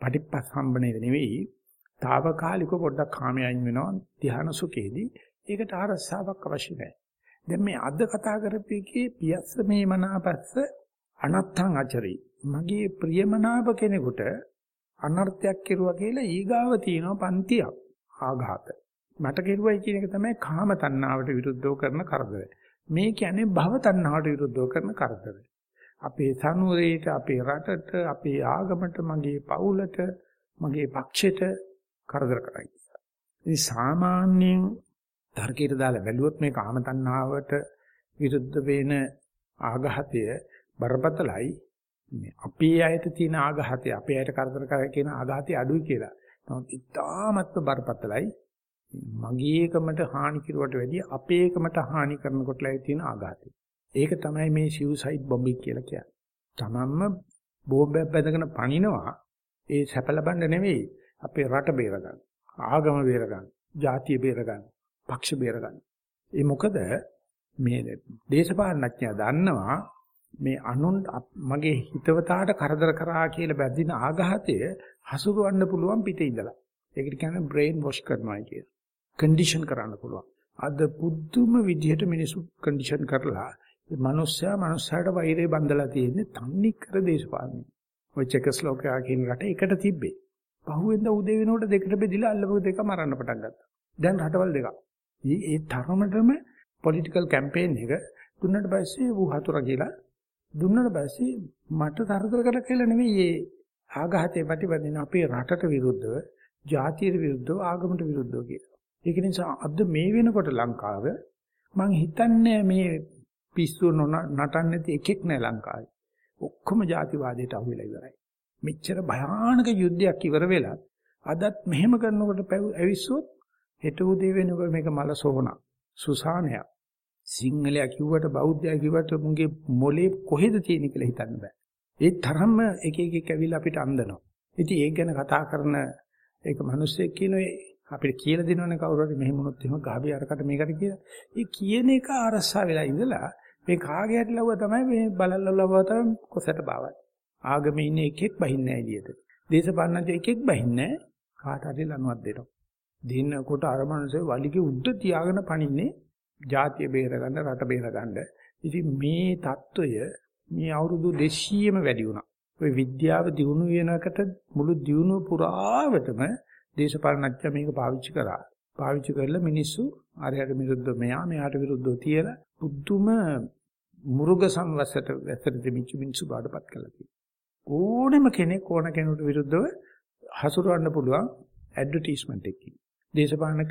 පටිපස්සම්බනේ නෙවෙයි తాවකාලික පොඩ්ඩක් කාමයෙන් වෙනවා ධ්‍යාන සුඛේදී. ඒකට ආරස්සාවක් අවශ්‍ය නැහැ. දැන් මේ අද කතා කරපේකේ පියස්ස මේ මනාපස්ස අනත්තං අචරි. මගේ ප්‍රියමනාප කෙනෙකුට අනර්ථයක් කෙරුවා කියලා ඊගාව තියෙනවා පන්තියක් ආඝාත. මට කෙරුවයි කියන එක තමයි කාම තණ්හාවට විරුද්ධව කරන කරදරය. මේ කියන්නේ භව තණ්හාවට විරුද්ධව කරන කරදරය. අපේ සනුරේට, අපේ රටට, අපේ ආගමට, මගේ පවුලට, මගේ පක්ෂයට කරදර කරයි. ඉතින් සාමාන්‍යයෙන් තර්කයට දාලා බැලුවොත් මේ කාම තණ්හාවට විරුද්ධ වෙන ආඝාතය බරපතලයි. මේ අපේ අයට තියෙන ආඝාතය අපේ අයට කරදර කරයි කියන ආඝාතය අඩුයි කියලා. නමුත් ඉතාමත්ම බරපතලයි. මගේකමට හානි කිරුවට වැඩිය අපේකමට හානි කරනකොටලා තියෙන ආඝාතය. ඒක තමයි මේ සිව්සයිඩ් බොම්බින් කියලා කියන්නේ. තමන්ම බෝම්බයක් බැඳගෙන පනිනවා ඒ සැප ලබන්න නෙවෙයි අපේ රට බේරගන්න, ආගම බේරගන්න, ජාතිය බේරගන්න, පක්ෂ බේරගන්න. ඒ මොකද මේ දේශපාලනඥයා දන්නවා මේ අනුන් මගේ හිතවතාට කරදර කරා කියලා බැඳින ආඝාතය හසුරවන්න පුළුවන් පිටේ ඉඳලා. ඒකට කියන්නේ බ්‍රේන් වොෂ් කරනවා කියන. කන්ඩිෂන් කරන්න පුළුවන්. අද පුදුම විදිහට මිනිස්සු කන්ඩිෂන් කරලා මේ මිනිස්සයා මිනිස්සාට වෛරය බඳලා තියෙන්නේ තන්නේ කර දේශපාලනය. ඔය චෙකස්ලෝවාකියා කියන රට එකට තිබ්බේ. පහුවෙන්ද උදේ වෙනකොට දෙකට බෙදිලා අල්ලපු දෙක මරන්න පටන් ගත්තා. දැන් රටවල් දෙකක්. ඒ තරමටම පොලිටිකල් කැම්පේන් එක දුන්නට පස්සේ ඌ හතුර කියලා දුන්නට පස්සේ මට තරතර කර කියලා නෙවෙයි ඒ ආඝාතයේ ප්‍රතිපදින අපේ රටට විරුද්ධව, ජාතියට විරුද්ධව, ආගමට විරුද්ධව කියලා. ඒක නිසා අද මේ වෙනකොට ලංකාව මං හිතන්නේ මේ පිස්සු නටන්නේ නැති එකෙක් නෑ ලංකාවේ. ඔක්කොම ජාතිවාදයට අහු වෙලා ඉවරයි. මෙච්චර භයානක යුද්ධයක් ඉවර වෙලා අදත් මෙහෙම කරනකොට ඇවිස්සොත් හෙට උදේ වෙනකොට මේක මල සෝනා සුසානයක් සිංහලයා කිව්වට බෞද්ධයා කිව්වට මුගේ මොලේ කොහෙද තියෙන කියලා හිතන්න බෑ. ඒ තරම්ම එක එක එක ඇවිල්ලා අපිට අන්දනවා. ඉතින් ඒක ගැන කතා කරන ඒක මිනිස්සෙක් කියනවා අපිට කියලා දෙනවනේ කවුරු හරි මෙහෙම වුණොත් එහෙම ගහබේ අරකට මේකට කියලා. ඒ කියන එක අරසා වෙලා ඉඳලා මේ කාගේ හරි ලව්ව තමයි මේ බලල්ල ලව්ව තමයි කොසට බාවයි. ආගමේ ඉන්න එකෙක් බහින්නේ නැහැ එළියට. දේශපාලනඥ එකෙක් බහින්නේ නැහැ. කාට හරි ලනුවක් දෙනවා. දිනකොට අර මනුස්සය වලිගේ උඩ තියාගෙන පනින්නේ ජාතිය බේරගන්න රට බේරගන්න. ඉතින් මේ தত্ত্বය මේ අවුරුදු 200ම වැඩි වුණා. ඔය විද්‍යාව දියුණු වෙනකට මුළු දියුණුව පුරාවටම දේශපාලනඥය මේක පාවිච්චි කරා. පාවිච්චි කරලා මිනිස්සු අරයට විරුද්ධව මෙයා මෙයාට විරුද්ධව තියලා බුද්ධුම මුරුග සංවසට වැසට දෙමිච්ච මිනිස්සු බාඩපත් කළා තියෙනවා. ඕනෙම කෙනෙක් ඕන කෙනෙකුට විරුද්ධව හසුරවන්න පුළුවන් ඇඩ්වර්ටයිස්මන්ට් එකකින්. දේශපාලන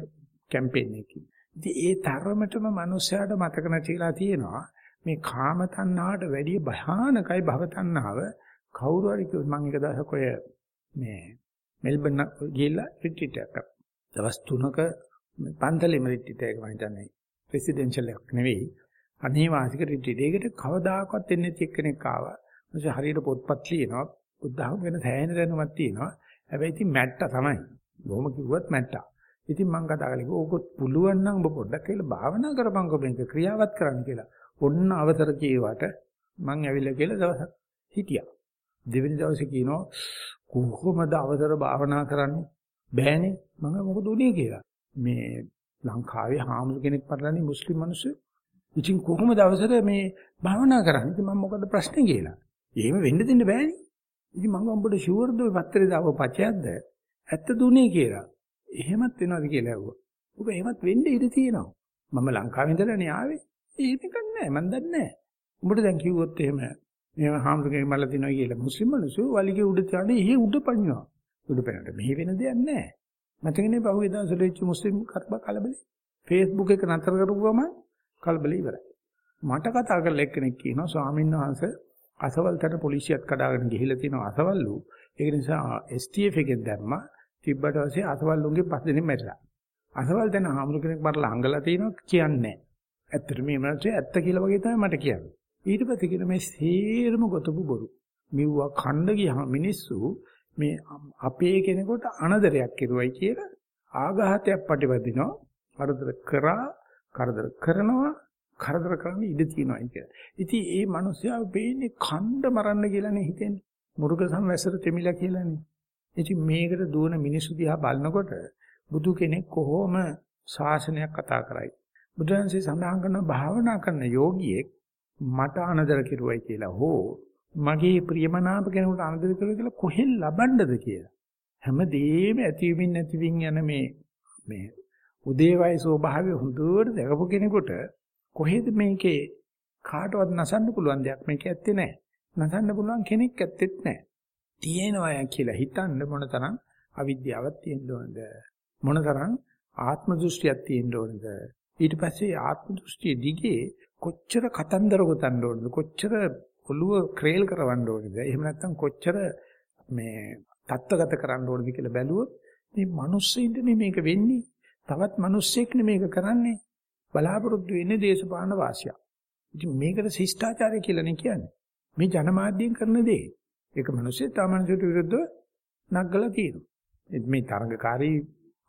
කැම්පේන් එකකින්. ඉතින් ඒ තරමටම මිනිස්සයාට මතක නැතිලා තියෙනවා මේ කාම තණ්හාවට වැඩිය භයානකයි භව තණ්හාව කවුරු හරි කිව්වොත් මම එක දවසක් ඔය මේ මෙල්බන් ගිහිල්ලා රිට්‍රීට් එකක් කරා. දවස් 3ක පන්තලෙම රිට්‍රීට් එකක් මම හිතන්නේ රෙසිඩෙන්ෂල් එකක් නෙවෙයි. අනේවාසික රිට්‍රීට්. ඒකට කවදාකවත් එන්නේ නැති එක්කෙනෙක් ආවා. මොකද හරියට පොත්පත් ලියනවා. බුද්ධහම වෙන සෑහෙන දැනුමක් තියෙනවා. හැබැයි ඉතින් මැට්ටා තමයි. බොහොම කිව්වත් මැට්ටා. ඉතින් මම කතා කළේ ඕක පුළුවන් නම් ඔබ පොඩ්ඩක් කියලා භාවනා කරපන්කො මේක ක්‍රියාවත් කරන්න කියලා. ඔන්න අවසර කීවට මං ඇවිල්ලා කියලා දවසක් හිටියා. දෙවෙනි දවසේ කියනවා කොහොමද අවසර භාවනා කරන්නේ? බෑනේ. මම මොකද උනේ කියලා. මේ ලංකාවේ හාමුදුර කෙනෙක් පටලන්නේ මුස්ලිම් මිනිස්සු. ඉතින් කොහොමද අවසර මේ භාවනා කරන්නේ? ඉතින් මම මොකද ප්‍රශ්නේ කියලා. එහෙම වෙන්න දෙන්න බෑනේ. ඉතින් මම උඹට ෂුවර්ද ඔය පත්‍රේ දාව පචයක්ද? ඇත්ත දුන්නේ කියලා. එහෙමත් වෙනවද කියලා ඇහුවා. ඔබ එහෙමත් වෙන්න ඉඩ තියෙනවා. මම ලංකාවේ ඉඳලානේ ආවේ. ඒක නෑ මන් දන්නේ නෑ. උඹට දැන් කිව්වොත් එහෙම මේ හාමුදුරගේ මල්ල දිනවා කියලා මුස්ලිම් මිනිස්සු වලිගේ උඩ තියන්නේ එහෙ උඩ පනිනවා. උඩ පනිනට මෙහෙ වෙන දෙයක් නෑ. මතකනේ පහුගිය දවස්වල වෙච්ච මුස්ලිම් කරබ කලබලේ. Facebook එක නතර කරපුවම කලබලේ ඉවරයි. මට කතා කරලා එක්කෙනෙක් කියනවා ස්වාමීන් වහන්සේ අසවල්තට පොලිසියත් කඩාගෙන ගිහිල්ලා තියෙනවා අසවල්ලු. ඒක නිසා STF එකෙන් දැම්මා. තිබ්බට පස්සේ අසවල්ලුන්ගේ පස් දෙනෙක් මැරිලා. අසවල් දැන හාමුදුර කෙනෙක් මරලා අංගලා තිනවා කියන්නේ නැහැ. ඇත්තට මේ මනසේ ඇත්ත කියලා වගේ තමයි මට කියන්නේ. ඊට පස්සේ කියන මේ සේරම ගොතපු බොරු. මෙව්වා ඛණ්ඩ ගියම මිනිස්සු මේ අපේ කෙනෙකුට අනදරයක් කෙරුවයි කියලා ආඝාතයක් ප්‍රතිපදිනවා. කරදර කරා කරදර කරනවා කරදර කරන්න ඉඩ තියෙනවා කියලා. ඉතින් ඒ මිනිස්සයා වෙන්නේ ඛණ්ඩ මරන්න කියලානේ හිතෙන්නේ. මුර්ග සම්වැසර තෙමිලා කියලානේ. ඉතින් මේකට දුවන මිනිස්සු දිහා බලනකොට බුදු කෙනෙක් කොහොම ශාසනයක් කතා කරයි. බුදුන්සේ සඳහන් කරන භාවනා කරන යෝගියෙක් මට අනදර කෙරුවයි කියලා හෝ මගේ ප්‍රියමනාප කෙනෙකුට අනදර කෙරුවා කියලා කොහෙන් ලබන්නද කියලා. හැමදේම ඇතිවීමින් නැතිවීම යන මේ මේ උදේවයි ස්වභාවය හොඳට දැකපු කෙනෙකුට කොහෙද මේකේ කාටවත් නසන්න පුළුවන් දෙයක් මේක ඇත්තේ නැහැ. නසන්න පුළුවන් කෙනෙක් ඇත්තෙත් නැහැ. තියෙනවා කියලා හිතන්න මොනතරම් අවිද්‍යාවක් තියෙන්න ඕනද? මොනතරම් ආත්ම දෘෂ්ටියක් තියෙන්න ඕනද? ඊට පස්සේ ආත්ම දෘෂ්ටිය දිගේ කොච්චර කතන්දර ගොතන්න ඕනද? කොච්චර ඔළුව ක්‍රේල් කරවන්න ඕනද? එහෙම නැත්නම් කොච්චර මේ தත්ත්වගත කරන්න ඕනද කියලා බැලුවොත් මේ මිනිස්සුන්ට මේක වෙන්නේ. තවත් මිනිස්සෙක් මේක කරන්නේ. බලාපොරොත්තු වෙන්නේ දේශපාලන වාසියක්. ඉතින් මේකට ශිෂ්ටාචාරය කියලා නේ කියන්නේ. මේ ජනමාධ්‍යයෙන් කරන දේ. ඒක මිනිස්සේ තමන්සට විරුද්ධව නග්ගලා තියෙනවා. මේ තරඟකාරී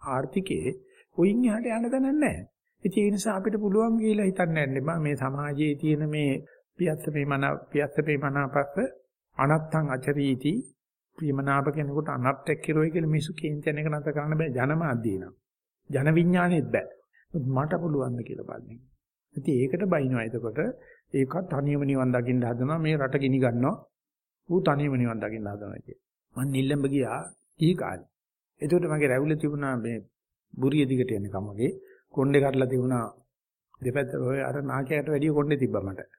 ආර්ථිකයේ උයින් යහට යන්න දන්නේ නැහැ. ඒ නිසා අපිට පුළුවන් කියලා හිතන්න යන්න මේ සමාජයේ තියෙන මේ පියස්සපේ මන පියස්සපේ මනපස්ස අනත්තං අචරීති ප්‍රියමනාප කෙනෙකුට අනත්තක් කිරෝයි කියලා මිසු කේන්තියන එක නැත කරන්න බෑ ජනමාධ්‍යිය නම්. ජන විඥානෙත් බෑ. මට පුළුවන් ද කියලා බලන්නේ. ඉතින් ඒකට බයිනවා එතකොට ඒකත් තනියම නිවන් දකින්න හදනවා මේ රට ගිනි ගන්නවා ඌ තනියම නිවන් දකින්න හදනවා කිය. මං නිල්ලඹ ගියා කී කාලේ. එතකොට මගේ රැවුල තිබුණා මේ බුරිය දිගට යනකම් වගේ කොණ්ඩේ කඩලා තිබුණා දෙපැත්ත ඔය අර නාකයට වැඩිය කොණ්ඩේ තිබ්බා මට.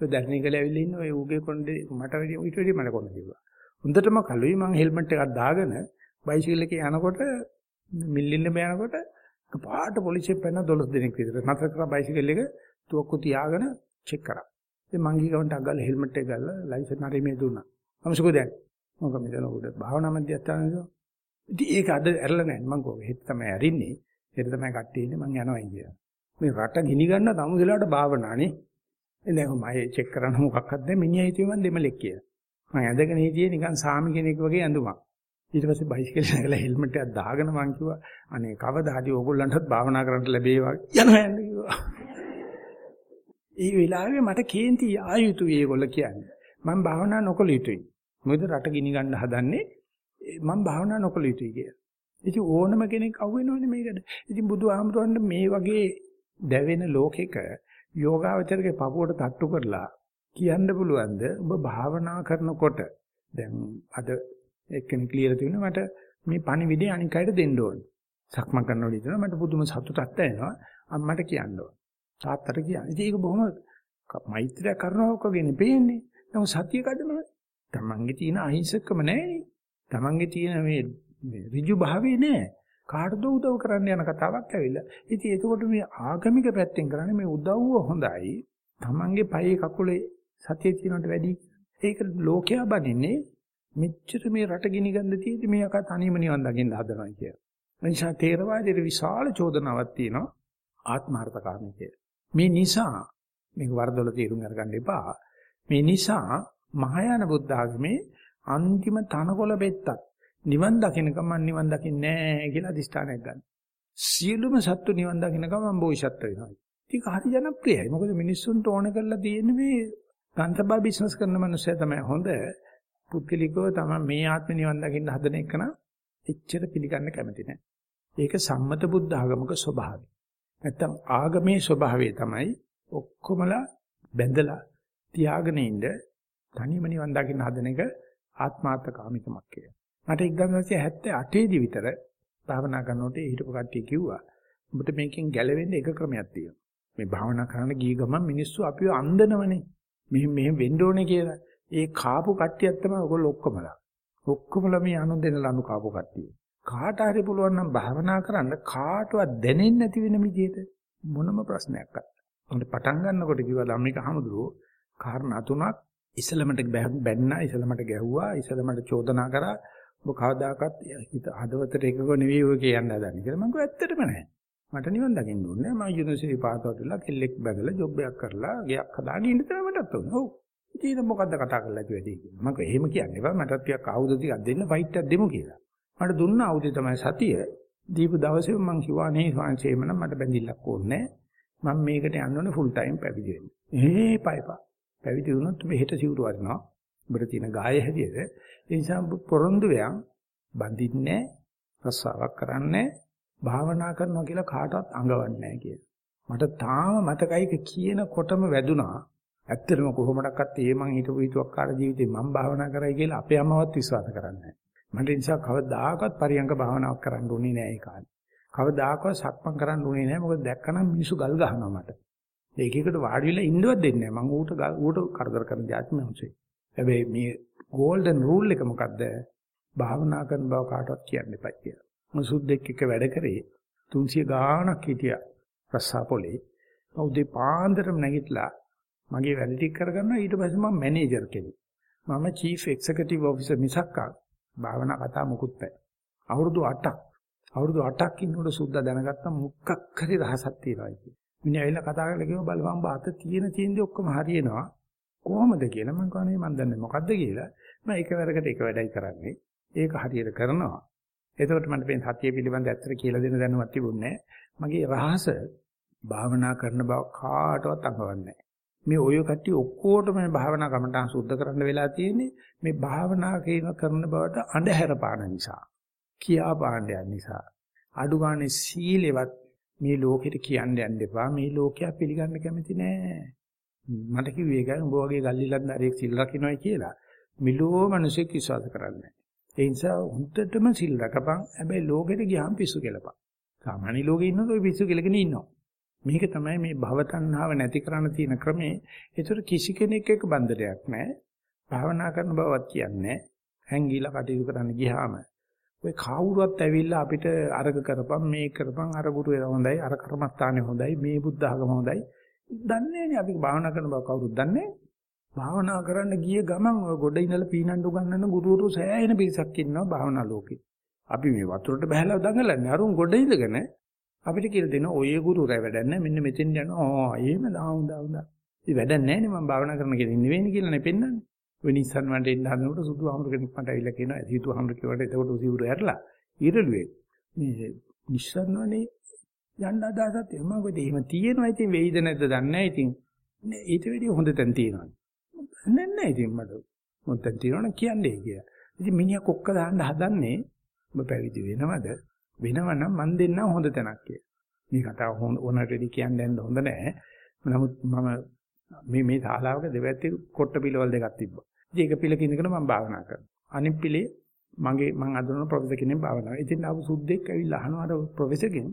ඔය දැරණි ගල ඇවිල්ලා ඉන්න ඔය ඌගේ කොණ්ඩේ මට වැඩිය ඊට වැඩිය මට කොණ්ඩේ තිබ්බා. හොඳටම කලුයි මං හෙල්මට් එකක් දාගෙන බයිසිකල් එකේ යනකොට මිල්ලින්න බයනකොට පාට පොලිසිය පැන 12 දෙනෙක් විතර නතර කරලා බයිසිකල් එක තුවක්කු තියාගෙන චෙක් කරා. ඉතින් මං ගිහ ගමන්ට අග්ගල හෙල්මට් එක ගල්ලා ලයිසන් හරි මේ දුන්නා. මමසුකෝ දැන් මොකද මෙතන උඩ භාවනා මධ්‍යස්ථානේද? ඉතින් ඒක අද ඇරලා නැහැ මං කෝ හෙත් තමයි ඇරින්නේ. හෙට තමයි කට්ටිය ඉන්නේ මං යනවා කියලා. මේ රට ගිනි ගන්න තමුසලාට භාවනානේ. දැන් මම චෙක් කරන්න මොකක්වත් නැහැ මිනිහා හිතුවේ මං දෙමලෙක් කියලා. මං ඇඳගෙන හිටියේ නිකන් සාමි කෙනෙක් වගේ ඇඳුමක්. ඊට පස්සේ බයිසිකල් නැගලා හෙල්මට් එකක් දාගෙන මං කිව්වා අනේ කවදා හරි ඕගොල්ලන්ටත් භාවනා කරන්න ලැබේවා යනවා යන්න කිව්වා. ඒ වෙලාවේ මට කේන්ති ආයුතුයි ඒගොල්ල කියන්නේ. මම භාවනා නොකළ යුතුයි. මොකද රට ගිනි ගන්න හදන්නේ මම භාවනා නොකළ යුතුයි කියලා. ඉතින් ඕනම කෙනෙක් අහුවෙනවනේ මේකට. ඉතින් බුදුහාමුදුරන්ට මේ වගේ දැවෙන ලෝකෙක යෝගාවචරගේ පපුවට තට්ටු කරලා කියන්න පුළුවන්ද ඔබ භාවනා කරනකොට දැන් අද එක්කෙනෙක් ලියලා තිබුණා මට මේ පණිවිඩය අනික් අයට දෙන්න ඕනේ. සක්මන් කරනකොට හිතනවා මට පුදුම සතුටක් දැනෙනවා අම්මට කියන්න ඕනේ. තාත්තට කියන්න. ඉතින් ඒක බොහොම මෛත්‍රිය කරනවා වගේ නෙපෙන්නේ. නමුත් සතිය කඩනවා. තමන්ගේ තියෙන අහිංසකම නැහැනේ. තමන්ගේ තියෙන මේ ඍජු භාවයේ නැහැ. කාටද උදව් කරන්න යන කතාවක් ඇවිල්ලා. ඉතින් එතකොට මේ ආගමික පැත්තෙන් කරන්නේ මේ උදව්ව හොඳයි. තමන්ගේ පයේ කකුලේ සතිය තියෙනට වැඩි. ඒක ලෝකයා බනින්නේ මෙච්චර මේ රට ගිනි ගන්න තියෙදි මේ අක තනියම නිවන් දකින්න හදනවා කියලා. එනිසා තේරවාදයේ විශාල චෝදනාවක් තියෙනවා ආත්මార్థකාමී මේ නිසා මේක වරදොල තේරුම් අරගන්න එපා. මේ නිසා මහායාන බුද්ධ ආගමේ අන්තිම තනකොළ බෙත්තක් නිවන් දකින්නකම මම නිවන් දකින්නේ නැහැ කියලා අදිස්ථානයක් ගන්න. සියලුම සත්තු නිවන් දකින්නකම මම බෝසත්ත්ව වෙනවා. ඒක හරි ජනප්‍රියයි. මොකද මිනිස්සුන්ට ඕන කරලා තියෙන්නේ මේ ගන්තබා බිස්නස් කරන මිනිස්සයා තමයි හොඳ. පුද්ගලිකව තමයි මේ ආත්ම නිවන් දකින්න හදන එක නම් එච්චර පිළිගන්න කැමති නැහැ. ඒක සම්මත බුද්ධ ආගමක ස්වභාවය. නැත්තම් ආගමේ ස්වභාවය තමයි ඔක්කොමලා බැඳලා තියාගෙන ඉන්න තනියම නිවන් දකින්න හදන එක ආත්මාර්ථකාමිකමක් කියලා. මට 1978 දී විතර භාවනා කරනකොට හිටපු කට්ටිය කිව්වා ඔබට මේකෙන් ගැලවෙන්න එක ක්‍රමයක් තියෙනවා. මේ භාවනා කරන ගිය ගමන් මිනිස්සු අපිව අන්දනවනේ. මෙහෙම මෙහෙම වෙන්න ඕනේ කියලා. ඒ කාපු කට්ටියක් තමයි ඔයගොල්ලෝ ඔක්කොමලා. ඔක්කොමලා මේ අනුදෙන ලනු කාපු කට්ටිය. කාට හරි පුළුවන් නම් භාවනා කරන්න කාටවත් දැනෙන්නේ නැති වෙන විදිහට මොනම ප්‍රශ්නයක් නැහැ. උන්ට පටන් ගන්නකොට කිව්වා ධම්මික හමුදුරෝ කාරණා තුනක් ඉසලමට බැන්නා ඉසලමට ගැහුවා ඉසලමට චෝදනා කරා ඔබ කවදාකවත් හිත හදවතට එකක නෙවෙයි ඔය කියන්න හදන්නේ කියලා මම කිව්වා ඇත්තටම නැහැ. මට නිවන් දකින්න ඕනේ. මම යුනිවර්සිටි පාස් අවුට් වෙලා කෙල්ලෙක් බැගලා ජොබ් එකක් කරලා ගයක් හදාගෙන ඉන්න තමයි මටත් ඕනේ. ඔව්. ඉතින් මොකද්ද කතා කරලා ඇති වැඩි කියලා. මම කිව්වා එහෙම කියන්නේ බෑ මටත් ටිකක් ආයුධ ටිකක් දෙන්න ෆයිට් එකක් දෙමු කියලා. මට දුන්න ආයුධය තමයි සතිය. දීපු දවසේ මම කිව්වා නේ ස්වාමීන් මට බැඳිල්ලක් ඕනේ මම මේකට යන්න ඕනේ ෆුල් ටයිම් පැවිදි වෙන්න. ඒ පයිපා. පැවිදි වුණොත් ඔබ හෙට සිවුරු වරිනවා. ඔබට තියෙන ගාය හැදියද. ඒ නිසා පොරොන්දු වෙයන් බඳින්නේ රස්සාවක් කරන්නේ භාවනා කරනවා කියලා කාටවත් අඟවන්නේ නැහැ කියලා. මට තාම මතකයි කියනකොටම වැදුනා. ඇත්තටම කොහොමඩක්වත් ඒ මං හිතපු හිතුවක්කාර ජීවිතේ මම භාවනා කරයි කියලා අපේ අම්මවත් විශ්වාස කරන්නේ නැහැ. මට නිසා කවදාකවත් පරියංග භාවනාවක් කරන්න උනේ නැහැ ඒ කාලේ. කවදාකවත් සක්මන් කරන්න උනේ නැහැ මොකද දැක්කනම් මිනිස්සු ගල් ගහනවා මට. ඒකයකට වාඩි වෙලා ඉන්නවත් දෙන්නේ නැහැ. මං ඌට ඌට කරදර කරන જાති මිනිස්සෙක්. හැබැයි මේ golden rule එක මොකද්ද? භාවනා කරන බව කාටවත් කියන්න එපා කියලා. මම සුද්දෙක් එක්ක වැඩ කරේ 300 ගාණක් හිටියා රස්සාපොලේ. උදේ පාන්දරම නැගිටලා මගේ වැඩ ටික කරගන්නවා ඊට පස්සේ මම මැනේජර් කෙනෙක්. මම චීෆ් එක්සිකියුටිව් ඔෆිසර් මිසක් භාවනා කතා මුකුත් නැහැ. අවුරුදු 8ක් අවුරුදු 8ක් ඉන්නකොට සුද්දා දැනගත්තා මොකක් හරි රහසක් තියෙනවා කියලා. මිනිහා ඇවිල්ලා කතා කරලා කිව්වා බලවම් බාත තියෙන තියෙන්දි ඔක්කොම හරියනවා. කොහොමද කියලා මම කවනේ මන් දන්නේ මොකද්ද කියලා. මම එකවරකට එක වැඩයි කරන්නේ. ඒක හරියට කරනවා. එතකොට මට මේ සතිය පිළිබඳ ඇත්තට කියලා දෙන්න දැනුමක් තිබුණේ මගේ රහස භාවනා කරන බව කාටවත් අඟවන්නේ මේ ඔය කට්ටිය ඔක්කොටම මේ භාවනා කමටහන් සුද්ධ කරන්න වෙලා තියෙන්නේ මේ භාවනා කරන බවට අඳුර පාන නිසා. කියා පාණ්ඩයන් නිසා. අඩු ගානේ සීලෙවත් මේ ලෝකෙට කියන්න යන්න එපා. මේ ලෝකයා පිළිගන්න කැමති නෑ. මට කිව්වේ ඒකයි උඹ වගේ ගල්ලිලන් දරේක් සිල් රකින්නයි කියලා. මිලෝ මිනිසෙක් විශ්වාස කරන්නේ ඒ නිසා හුද්දටම සිල් රකපන්. හැබැයි ලෝකෙට ගියාම පිස්සු කෙලපන්. සාමාන්‍ය ලෝකේ ඉන්නකොට ඔය පිස්සු කෙලගෙන ඉන්නවා. මේක තමයි මේ භව තණ්හාව නැති කරන්න තියෙන ක්‍රමේ. ඒතර කිසි කෙනෙක් එක්ක බන්ධනයක් නැහැ. භාවනා කරන බවක් කියන්නේ හැංගිලා කටයුතු කරන්න ගියාම ඔය කවුරුවත් ඇවිල්ලා අපිට අරග කරපම් මේ කරපම් අර ගුරු හොඳයි අර කර්මස්ථානේ හොඳයි මේ බුද්ධ ආගම හොඳයි දන්නේ නැහැ අපි භාවනා කරන බව කවුරුත් දන්නේ භාවනා කරන්න ගිය ගමන් ඔය ගොඩ ඉඳලා පීනන්න උගන්නන ගුරුවරු සෑහෙන පිරිසක් ඉන්නවා භාවනා ලෝකේ. අපි මේ වතුරට බහැලා දඟලන්නේ අරුන් ගොඩ ඉඳගෙන අපිට කියලා දෙන ඔය ගුරු රැ වැඩන්නේ මෙන්න මෙතෙන් යනවා. ආ එහෙම දාමු දාමු දා. ඉතින් වැඩක් නැහැ නේ මම භාවනා කරන කෙනෙක් නෙවෙයි කියලානේ පෙන්නන්නේ. ඔය නිස්සන් වලට එන්න හදනකොට සුදු ආමර කෙනෙක් මට ඇවිල්ලා කියනවා සීතු ආමර කියවට එතකොට සිවුරු ඇරලා ඊරළුවේ මේ නිස්සන් වනේ යන්න අදහසක් තියෙනවා මොකද එහෙම තියෙනවා. ඉතින් වෙයිද නැද්ද දන්නේ නැහැ. ඉතින් ඊට වැඩිය හොඳ තැන් තියෙනවා. නෑ නෑ ඉතින් මට. හොඳ තැන් තියෙනවනේ කියන්නේ කියලා. ඉතින් මිනිහා කොක්ක දාන්න හදන්නේ ඔබ පැවිදි වෙනවද? වෙනවනම් මන් දෙන්නම් හොඳ තැනක් කියලා. මේ කතාව ඕනට වැඩි කියන්න යන්න හොඳ නෑ නමුත් මම මේ මේ ශාලාවක දෙවැත්තේ කොට්ට පිළවල් දෙකක් තිබ්බා. ඉතින් එක පිළක ඉඳගෙන මම භාවනා කරනවා. අනිත් පිළේ මගේ මම අඳුරන ප්‍රොෆෙසර් කෙනෙක් භාවනා කරනවා. ඉතින් ආපු සුද්දෙක් ඇවිල්ලා අහනවා අර ප්‍රොෆෙසර්ගෙන්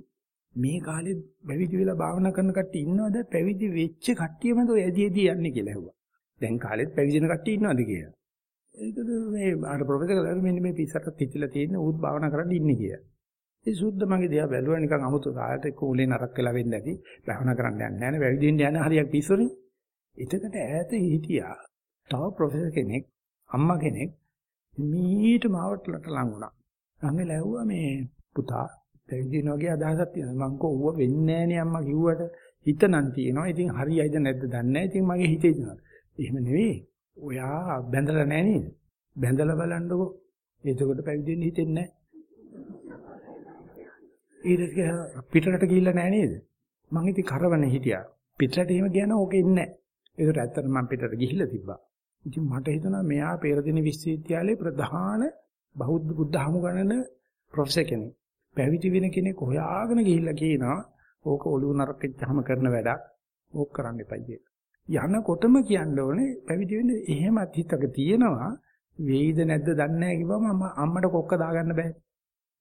මේ කාලේ පැවිදි වෙලා භාවනා කරන කට්ටිය ඉන්නවද? පැවිදි වෙච්ච කට්ටියමද ඔය ඇදී ඇදී යන්නේ කියලා ඇහුවා. දැන් කාලෙත් පැවිදින කට්ටිය ඉන්නවද කියලා. ඒකද මේ අර ප්‍රොෆෙසර් කළා මෙන්න මේ පිස්සට තිතිලා තියෙන උත් භාවනා කරන්න ඉන්නේ කියලා. ඒ සුද්ද මගේ දිහා බැලුවා නිකන් අමුතු සායට කෝලේ නරක් වෙලා වෙන්නේ නැති. භාවනා කරන්න යන්නේ නැහැ නේ. පැවිදි වෙන්න යන හරියක් පිස්සුනේ. එතකට ඈත හිටියා තව ප්‍රොෆෙසර් කෙනෙක් අම්මා කෙනෙක් මීට මාවටලට ලඟ වුණා. ළඟලා ඇහුවා මේ පුතා පැවිදින වගේ අදහසක් තියෙනවා. මං කෝ ඌව වෙන්නේ නෑනේ අම්මා කිව්වට හිතනම් තියෙනවා. ඉතින් හරියයිද නැද්ද දන්නේ නෑ. ඉතින් මගේ හිතේ තියෙනවා. එහෙම නෙවෙයි. ඔයා බැඳලා නෑ නේද? බැඳලා බලන්නකෝ. එතකොට පැවිදෙන්න හිතෙන්නේ නෑ. ඊට පිටරට ගිහිල්ලා නෑ නේද? මං ඉතින් කරවන්නේ හිටියා. පිටරට එහෙම කියන ඕකේ ඉන්නේ නෑ. ඒකට ඇත්තට මම පිටරට ගිහිල්ලා තිබ්බා. ඉතින් මට හිතුණා මෙයා පෙරදින විශ්වවිද්‍යාලයේ ප්‍රධාන බෞද්ධ බුද්ධ හමු ගණන ප්‍රොෆෙසර් කෙනෙක්. පැවිදි වෙන කෙනෙක් හොයාගෙන ගිහිල්ලා කියනවා ඕක ඔළුව නරකෙච්චාම කරන වැඩක්. ඕක කරන්න එපා කියලා. යනකොටම කියන්න ඕනේ පැවිදි වෙන්න එහෙම හිතක තියෙනවා වෙයිද නැද්ද දන්නේ නැහැ කිව්වම අම්මට කොක්ක දාගන්න බෑ.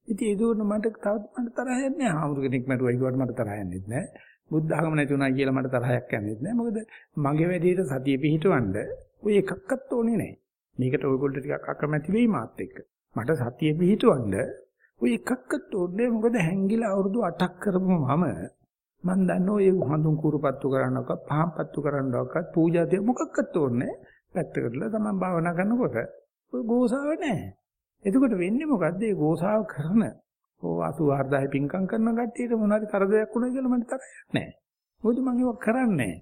ඉතින් ඒක උන මට තවත් මට තරහ යන්නේ නැහැ. ආමුරු කෙනෙක් මැරුවයි කිව්වට මට තරහ යන්නේ නැහැ. බුද්ධ ආගම නැති උනා කියලා මට තරහයක් යන්නේ නැහැ. මොකද මගේ වැඩේට සතිය පිහිටවන්න ඔය එකක්වත් ඕනේ නැහැ. මේකට ඔයගොල්ලෝ ටිකක් අකමැති වෙයි මාත් එක්ක. මට සතිය පිහිටවන්න ඔය එකක්වත් ඕනේ මොකද හැංගිලා අවුරුදු 8ක් කරපු මම මන් දන්නේ ඔය හඳුන් කුරුපත්තු කරන්නවක පහම්පත්තු කරන්නවක පූජා තිය මොකක්වත් ඕනේ පැත්තකටලා තමයි භාවනා කරනකොට ඔය ගෝසාව නැහැ. එතකොට වෙන්නේ මොකද්ද? ඒ ගෝසාව කරන ඕ 84000 පින්කම් කරන කට්ටියට මොනවාරි කරදරයක් වුණා කියලා මට තරයක් නැහැ. මොකද මම ඒක කරන්නේ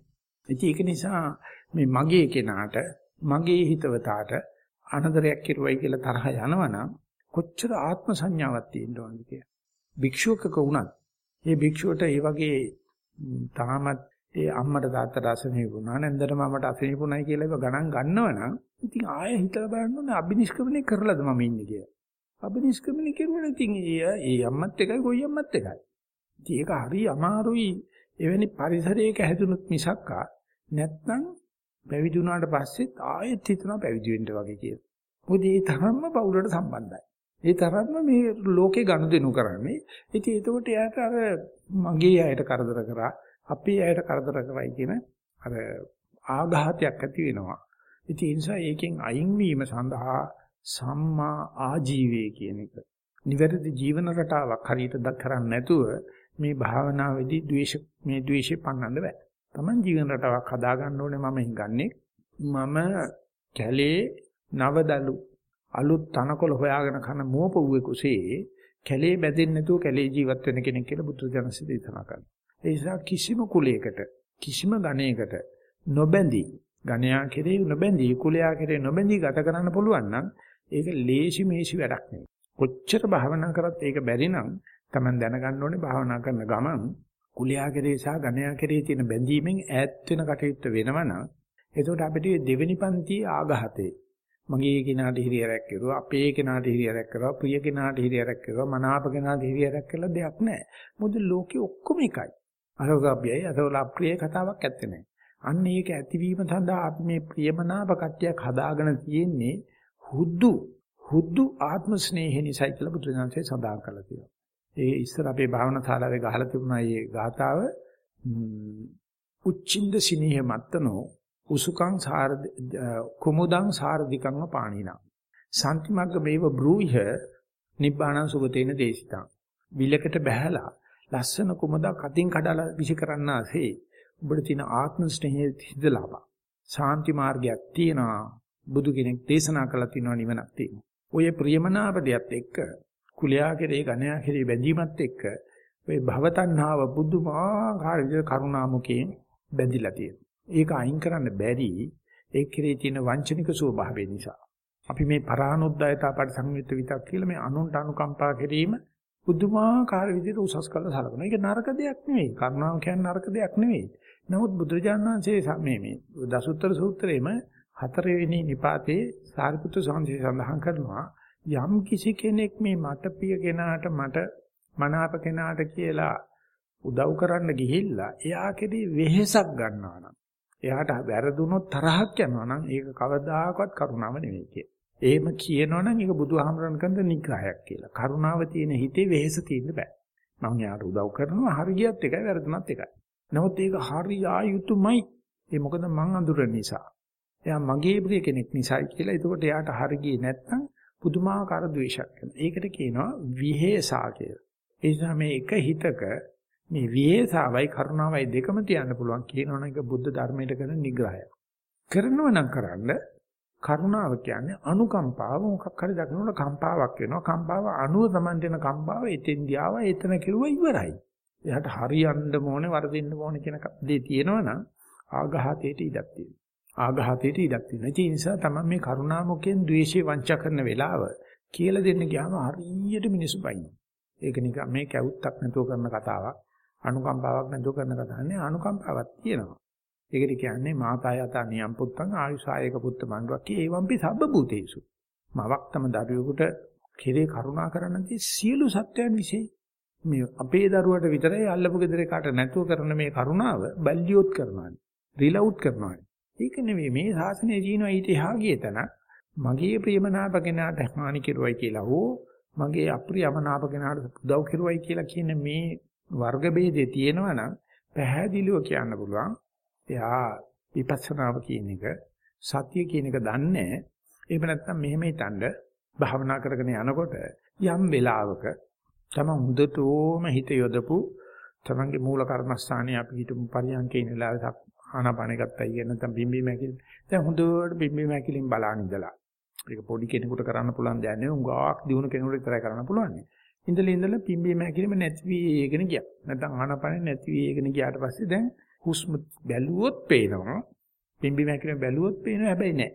නැහැ. ඒක නිසා මේ මගේ කෙනාට මගේ හිතවතාට අනදරයක් කෙරුවයි කියලා තරහ යනවනම් කොච්චර ආත්ම සංඥාවක් තියෙන්න ඕනද කියලා. භික්ෂුවකක වුණත් මේ භික්ෂුවට ඒ වගේ තාමත් ඒ අම්මට තාත්තට අසනීප වුණා නැන්දට මමට අසනීප වුණයි කියලා ඒක ගණන් ගන්නවනම් ඉතින් ආයෙ හිතලා බලන්න ඕනේ අබිනිෂ්ක්‍මණය කරලාද මම ඉන්නේ කියලා. අබිනිෂ්ක්‍මණය කරුවොත් ඉතින් ඒ අම්මත් එකයි කොයි අම්මත් එකයි. ඉතින් ඒක හරි අමාරුයි එවැනි පරිසරයක හැදුනොත් මිසක්කා නැත්නම් පැවිදි වුණාට පස්සෙත් ආයෙත් හිතනවා පැවිදි වෙන්න වගේ කියලා. මොකද ඒ තරම්ම පවුලට සම්බන්ධයි. ඒ තරම්ම මේ ලෝකේ ගනුදෙනු කරන්නේ. ඉතින් ඒකට එයාට අර මගේ අයට කරදර කරා, අපේ අයට කරදර කරයි කියන අර ආඝාතයක් ඇති වෙනවා. ඉතින් ඒ නිසා ඒකෙන් අයින් වීම සඳහා සම්මා ආජීවය කියන එක. නිවැරදි ජීවන රටාවක් හරියට කරන්නේ නැතුව මේ භාවනාවේදී ද්වේෂ මේ ද්වේෂය පන්නන්න බෑ. Taman ජීවන රටාවක් හදා ගන්න ඕනේ මම හිඟන්නේ. මම කැලේ නවදලු අලුත් තනකොළ හොයාගෙන කන මෝපුවේ කුසේ කැලේ බැඳෙන්නේ නැතුව කැලේ ජීවත් වෙන කෙනෙක් කියලා බුදුරජාණන්සේ දේශනා කරනවා. ඒ නිසා කිසිම කුලයකට කිසිම ගණයකට නොබැඳී ගණයා කෙරේ නොබැඳී කුලයා කෙරේ නොබැඳී ගත කරන්න පුළුවන් නම් ඒක ලේසි මේසි වැඩක් නෙවෙයි. කොච්චර භාවනා කරත් ඒක බැරි නම් Taman දැනගන්න ඕනේ භාවනා කරන ගමන් කුලයා කෙරේ සහ ගණයා කෙරේ තියෙන බැඳීමෙන් ඈත් වෙන කටයුත්ත වෙනවනම් එතකොට අපිට දෙවෙනි පන්තියේ ආඝාතේ මගේ කෙනාට හිරියරක් කරුවා අපේ කෙනාට හිරියරක් කරුවා ප්‍රිය කෙනාට හිරියරක් කරුවා මනාප කෙනාට හිරියරක් කළා දෙයක් නැහැ. මොකද ලෝකේ ඔක්කොම එකයි. අසෝගාභ්‍යයි අසෝල අප්‍රිය කතාවක් ඇත්තේ නැහැ. අන්න ඒක ඇතිවීම සඳහා අපි මේ ප්‍රියමනාප කට්ටියක් හදාගෙන තියෙන්නේ හුදු හුදු ආත්ම ස්නේහ නිසයි කියලා බුදුරජාණන්සේ සඳහන් කළා තියෙනවා. ඒ ඉස්සර අපේ භාවනා ශාලාවේ ගහලා තිබුණා මේ ගාතාව උච්චින්ද සිනහ මත්තනෝ උසුකං සාර කුමුදං සාරධිකංව පාණිනා. සම්තිමග්ග මේව බ්‍රූහ නිබ්බාණං සුගතේන දේශිතං. විලකට බහැලා ලස්සන කුමුදක් අතින් කඩලා විසි කරන්නාසේ ඔබට තියෙන ආත්ම ස්නේහය හිදලාපා ශාන්ති මාර්ගයක් තියෙනවා. බුදු කෙනෙක් දේශනා කළා තියෙනවා නිවනක් තියෙනවා. ඔය ප්‍රියමනාප දෙයත් එක්ක කුලයා කෙරේ ගණයා කෙරේ බැඳීමත් එක්ක ඔය භවතණ්හාව බුදුමාකාර විදිහට කරුණාමුකයෙන් බැඳිලා තියෙනවා. ඒක අයින් කරන්න බැරි ඒ කෙරේ තියෙන වංචනික ස්වභාවය නිසා. අපි මේ පරානුද්යතා පරිසංයුක්ත විතක් කියලා මේ අනුන්ට අනුකම්පා කිරීම බුදුමාකාර විදිහට උසස් කළා සලකනවා. ඒක නරක දෙයක් නෙවෙයි. කරුණාව කියන්නේ නරක දෙයක් නෙවෙයි. නමුත් බුදුරජාණන් වහන්සේ මේ මේ දසුත්තර සූත්‍රයේම හතරවෙනි නිපාතේ සාරිපුත්‍ර සාංශය සඳහන් කරනවා යම් කිසි කෙනෙක් මේ මට පිය කෙනාට මට මනාප කෙනාට කියලා උදව් කරන්න ගිහිල්ලා එයා කෙරේ වෙහෙසක් ගන්නවා නම් එයාට වැරදුනොත් තරහක් යනවා නම් ඒක කවදාකවත් කරුණාව නෙවෙයි කිය. එහෙම කියනවනම් ඒක බුදුහාමරණ කරන නිග්‍රහයක් කියලා. කරුණාව තියෙන හිතේ වෙහෙස තියෙන්න බෑ. මම එයාට උදව් කරනවා හරියට එකයි වැරදුනත් එකයි. නමුත් ඒක හරියා යුතුයමයි. ඒ මොකද මං අඳුරන නිසා. එයා මගේ ප්‍රිය කෙනෙක් නිසායි කියලා. එතකොට එයාට හරි ගියේ නැත්නම් පුදුමාකාර ද්වේෂයක් වෙනවා. ඒකට කියනවා විහෙසා කියලා. ඒ නිසා මේ එක හිතක මේ විහෙසාවයි කරුණාවයි දෙකම තියන්න පුළුවන් කියනවනම් ඒක බුද්ධ ධර්මයට කරන නිග්‍රහයක්. කරනව නම් කරන්න කරුණාව කියන්නේ අනුකම්පාව මොකක් හරි දකිනකොට කම්පාවක් වෙනවා. කම්පාව අනුව Taman දෙන කම්පාව එතෙන්දී ආවා එතන කිරුවා ඉවරයි. එයාට හරියන්න ඕනේ වරදින්න ඕනේ කියන දේ තියෙනවනම් ආඝාතයට ඉඩක් තියෙනවා. ආඝාතයට ඉඩක් තියෙනවා. ඒ නිසා තමයි මේ කරුණාමුකෙන් ද්වේෂේ වංචා කරන වෙලාව කියලා දෙන්න ගියාම හරියට මිනිස්සු බයින්. ඒක නිකන් මේ කැවුත්තක් නැතුව කරන කතාවක්. අනුකම්පාවක් නැතුව කරන කතාවක් නේ අනුකම්පාවක් තියෙනවා. ඒකට කියන්නේ මාතා යතා නියම් පුත්තං ආයුසායක පුත්ත මණ්ඩුවක් කී ඒවම්පි සබ්බ භූතේසු. මවක් තම දරුවෙකුට කෙරේ කරුණා කරන්නදී සියලු සත්‍යයන් વિશે මේ අපේ දරුවට විතරයි අල්ලපු ගෙදර කාට නැතුව කරන මේ කරුණාව බැල්ලියොත් කරනවා. රිලවුට් කරනවා. ඒක නෙවෙයි මේ ශාසනයේ ජීනවා ඊට එහා ගිය තැන මගේ ප්‍රියමනාප කෙනාට හානි කෙරුවයි කියලා හෝ මගේ අප්‍රියමනාප කෙනාට උදව් කෙරුවයි කියලා කියන මේ වර්ග ભેදේ තියෙනවා නම් පැහැදිලිව කියන්න පුළුවන් එයා විපස්සනාව කියන එක සත්‍ය කියන එක දන්නේ එහෙම නැත්නම් මෙහෙම හිතනද භාවනා කරගෙන යනකොට යම් වෙලාවක තම හොඳටම හිත යොදපු තමන්ගේ මූල කර්මස්ථානයේ අපි හිතමු පරියන්කේ ඉන්නලා ආනාපානෙ ගත්තයි කියන නැත්නම් බිම්බි මැකිලි. දැන් හොඳට බිම්බි මැකිලින් බලන ඉඳලා. ඒක පොඩි කෙනෙකුට කරන්න පුළුවන් දෙයක් නෙවෙයි. උඟාවක් දිනු කෙනෙකුට විතරයි කරන්න පුළුවන්. ඉඳලා ඉඳලා බිම්බි මැකිලිම නැති වීගෙන ගියා. නැත්නම් ආනාපානෙ නැති වීගෙන ගියාට පස්සේ දැන් හුස්ම බැලුවොත් පේනවා. බිම්බි මැකිලිම බැලුවොත් පේනවා හැබැයි නෑ.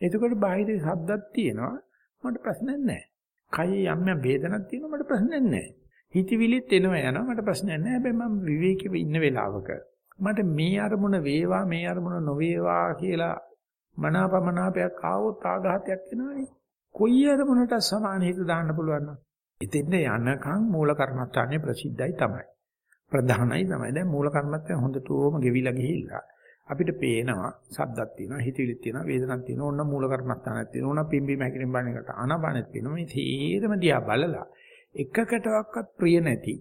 එතකොට බාහිර ශබ්දක් තියෙනවා. මට ප්‍රශ්නයක් නෑ. කයේ යම් යම් වේදනක් තියෙනවා මට ප්‍රශ්නයක් නෑ. හිතවිලිත් එනවා යනවා මට ප්‍රශ්නයක් නෑ. හැබැයි මම විවේකීව ඉන්න වෙලාවක මට මේ අරමුණ වේවා මේ අරමුණ නොවේවා කියලා මනාපමනාපයක් ආවොත් ආඝාතයක් වෙනවනේ. කොයි අරමුණට සමාන හිත දාන්න පුළුවන් නම්. ඉතින් යනකම් මූල කර්මස්ථානයේ ප්‍රසිද්ධයි තමයි. ප්‍රධානයි තමයි. දැන් මූල කර්මස්ථානේ හොඳටම ගෙවිලා ගිහිල්ලා අපිට පේනවා සද්දක් තියෙනවා හිතවිලි තියෙනවා වේදනක් තියෙනවා ඕන මූල කර්මස්ථානයක් තියෙනවා ඕන පිම්බි මහැකිලින් බලන එකට අනබනෙත් තියෙනවා මේ තේරම දිහා බලලා එකකටවත් ප්‍රිය නැති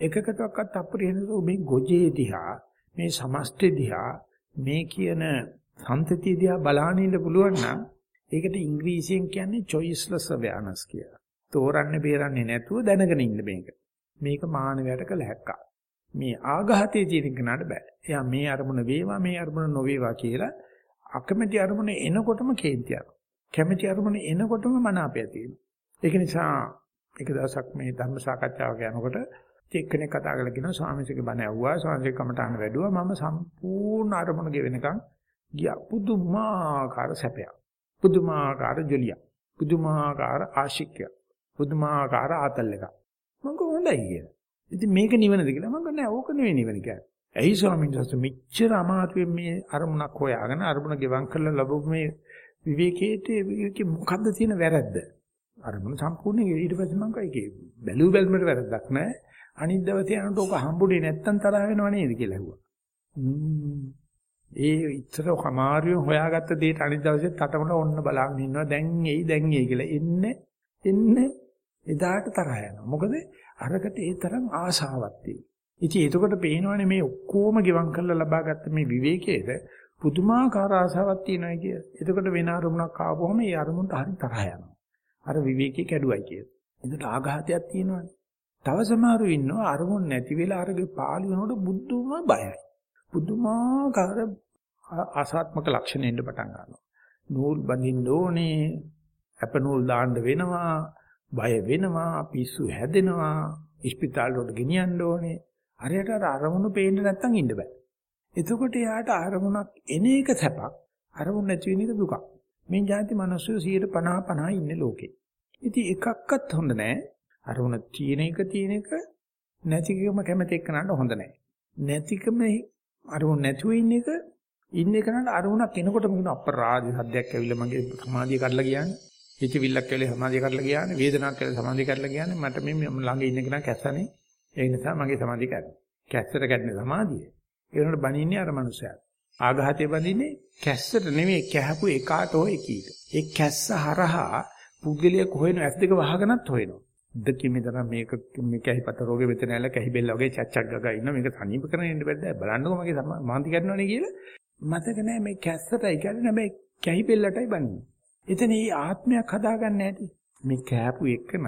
එකකටවත් අප්‍රිය නැති මේ ගොජේ දිහා මේ සමස්තය දිහා මේ කියන සම්තතිය දිහා බලන්න ඉන්න පුළුවන් නම් ඒකට ඉංග්‍රීසියෙන් කියන්නේ choiceless awareness කියලා. තෝරන්නේ බේරන්නේ නැතුව දැනගෙන ඉන්න මේක. මේක මානවයට කළ හැක්කක්. මේ ආඝාතයේ තියෙන කෙනාට බෑ. එයා මේ අරමුණ වේවා මේ අරමුණ නොවේවා කියලා අකමැති අරමුණ එනකොටම කේන්ති යනවා. කැමැති අරමුණ එනකොටම මනාපය තියෙනවා. ඒක නිසා එක දවසක් මේ ධර්ම සාකච්ඡාවක යනකොට එක්කෙනෙක් කතා කරලා කියනවා ස්වාමීන්ගේ බණ ඇහුවා ස්වාමීන්ගේ කමටහන වැඩුවා මම සම්පූර්ණ අරමුණ ගෙවෙනකන් ගියා පුදුමාකාර සැපයක් පුදුමාකාර ජොලියක් පුදුමාකාර ආශික්කයක් පුදුමාකාර ආතල් එකක්. මම කොහොඳයි කියලා. ඉතින් මේක නිවනද කියලා මම නෑ ඕක නෙවෙයි නිවන කියන්නේ. ඇයි ස්වාමීන් වහන්සේ මෙච්චර අමාරුවෙන් මේ අරමුණක් හොයාගෙන අරමුණ ගෙවම් කරලා ලැබුව මේ විවේකයේ මොකද්ද තියෙන වැරද්ද? අරමුණ සම්පූර්ණ ඊට පස්සේ මම කයි බැලු බැලමට වැරද්දක් නෑ. අනිත් දවසේ යනකොට ඕක හම්බුනේ නැත්තම් තරහ වෙනව නේද කියලා ඇහුවා. ඒ ඉතර කමාරිය හොයාගත්ත දෙයට අනිත් දවසේ තටමන ඔන්න බලාගෙන ඉන්නවා. දැන් එයි දැන් එයි කියලා එන්නේ එන්නේ එදාට තරහ යනවා. මොකද අරකට ඒ තරම් ආශාවක් තියෙනවා. ඉතින් එතකොට පේනවනේ මේ ඔක්කොම ගෙවම් කරලා ලබාගත්ත මේ විවේකයේද පුදුමාකාර ආසාවක් තියෙනවා කිය. එතකොට වෙන අරමුණක් ආවොම ඒ අරමුණට හරි තරහ යනවා. අර විවේකී කැඩුවයි කිය. එතකොට ආඝාතයක් තියෙනවනේ. තව සමහරු ඉන්නවා අරමුණ නැති වෙලා අරගේ පාළු වෙනකොට බුද්ධුම බයයි. පුදුමාකාර ආසාත්මක ලක්ෂණ එන්න පටන් ගන්නවා. නූල් බඳින්න ඕනේ, අප නූල් දාන්න වෙනවා, බය වෙනවා, පිස්සු හැදෙනවා, ඉස්පිතාල වලට ගෙනියන්න ඕනේ. හරියට අර අරමුණු පේන්නේ නැත්තම් ඉන්න බෑ. එතකොට යාට අරමුණක් එන එක සැපක්, අරමුණ නැති වෙන එක දුකක්. මේ જાති මිනිස්සු 150 50 ඉන්නේ ලෝකේ. ඉතින් එකක්වත් හොඳ නැහැ. අරමුණ තියෙන එක තියෙන එක නැතිකම කැමති එක්කනට හොඳ නැහැ. නැතිකම අරමුණ නැතුව ඉන්න එක ඉන්න එකනට අරමුණක් එනකොට මොන අපරාධි සද්දයක් ඇවිල්ලා මගේ සමාධිය කඩලා ගියානේ. හිතවිල්ලක් ඇවිල්ලා සමාධිය කඩලා ගියානේ. වේදනාවක් ඇවිල්ලා සමාධිය කඩලා ගියානේ. මට මේ ළඟ ඉන්න කෙනා කැස්සනේ. ඒ නිසා මගේ සමාධිය කැඩෙනවා. කැස්සට කැඩෙන සමාධිය. ඒ වෙනකොට බනින්නේ අර මනුස්සයා. ආඝාතය බඳින්නේ කැස්සට නෙමෙයි කැහපු එකාට හෝ එකීට. ඒ කැස්ස හරහා පුද්ගලයා කොහෙන ඇස් දෙක වහගෙනත් හොයනවා. දෙකෙම ඉඳලා මේක මේ කැහිපත රෝගෙ මෙතන ඇල කැහිබෙල්ල වගේ චච්චක් ගගා ඉන්න මේක සනීප කරගෙන ඉන්න බැද්ද බලන්නකො මගේ මාන්ති කරනවනේ කියලා මතක නැහැ මේ කැස්සටයි කියන්නේ මේ කැහිබෙල්ලටයි බන්නේ. එතන මේ ආත්මයක් හදාගන්න ඇති. මේ කෑපු එකන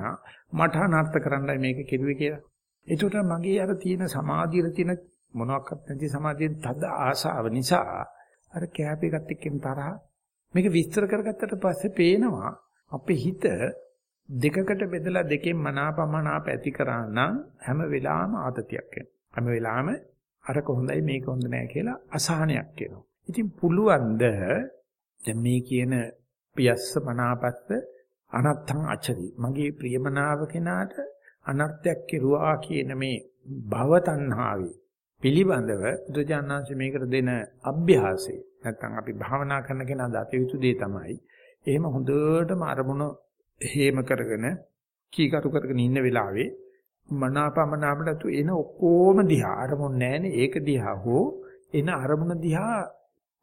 මට අනර්ථ කරන්නයි මේක කෙරුවේ කියලා. ඒකට මගේ අර තියෙන සමාධියේ තියෙන මොනවාක්වත් නැති සමාධියෙන් තද ආසාව නිසා අර කෑප එකත් එක්කෙන් තරහ මේක විස්තර කරගත්තට පස්සේ පේනවා අපේ හිත දෙකකට බෙදලා දෙකෙන් මනාපමනාප ඇති කරා නම් හැම වෙලාවෙම ආතතියක් එනවා. හැම වෙලාවෙම අරක හොඳයි මේක හොඳ නෑ කියලා අසහනයක් එනවා. ඉතින් පුළුවන්ද දැන් මේ කියන පියස්ස මනාපස්ස අනත්තං අචරි මගේ ප්‍රියමනාව කෙනාට අනර්ථයක් කෙරුවා කියන මේ භව තණ්හාවේ පිළිබඳව බුදුජානනාංශ මේකට දෙන අභ්‍යාසය නැත්නම් අපි භාවනා කරන කෙනා දත යුතු දේ තමයි. එහෙම හොඳටම අරමුණ හේම කරගෙන කීකරු කරගෙන ඉන්න වෙලාවේ මනාපමනාපට එන ඔක්කොම දිහා අරමුණ නැහැනේ. ඒක දිහා හෝ එන අරමුණ දිහා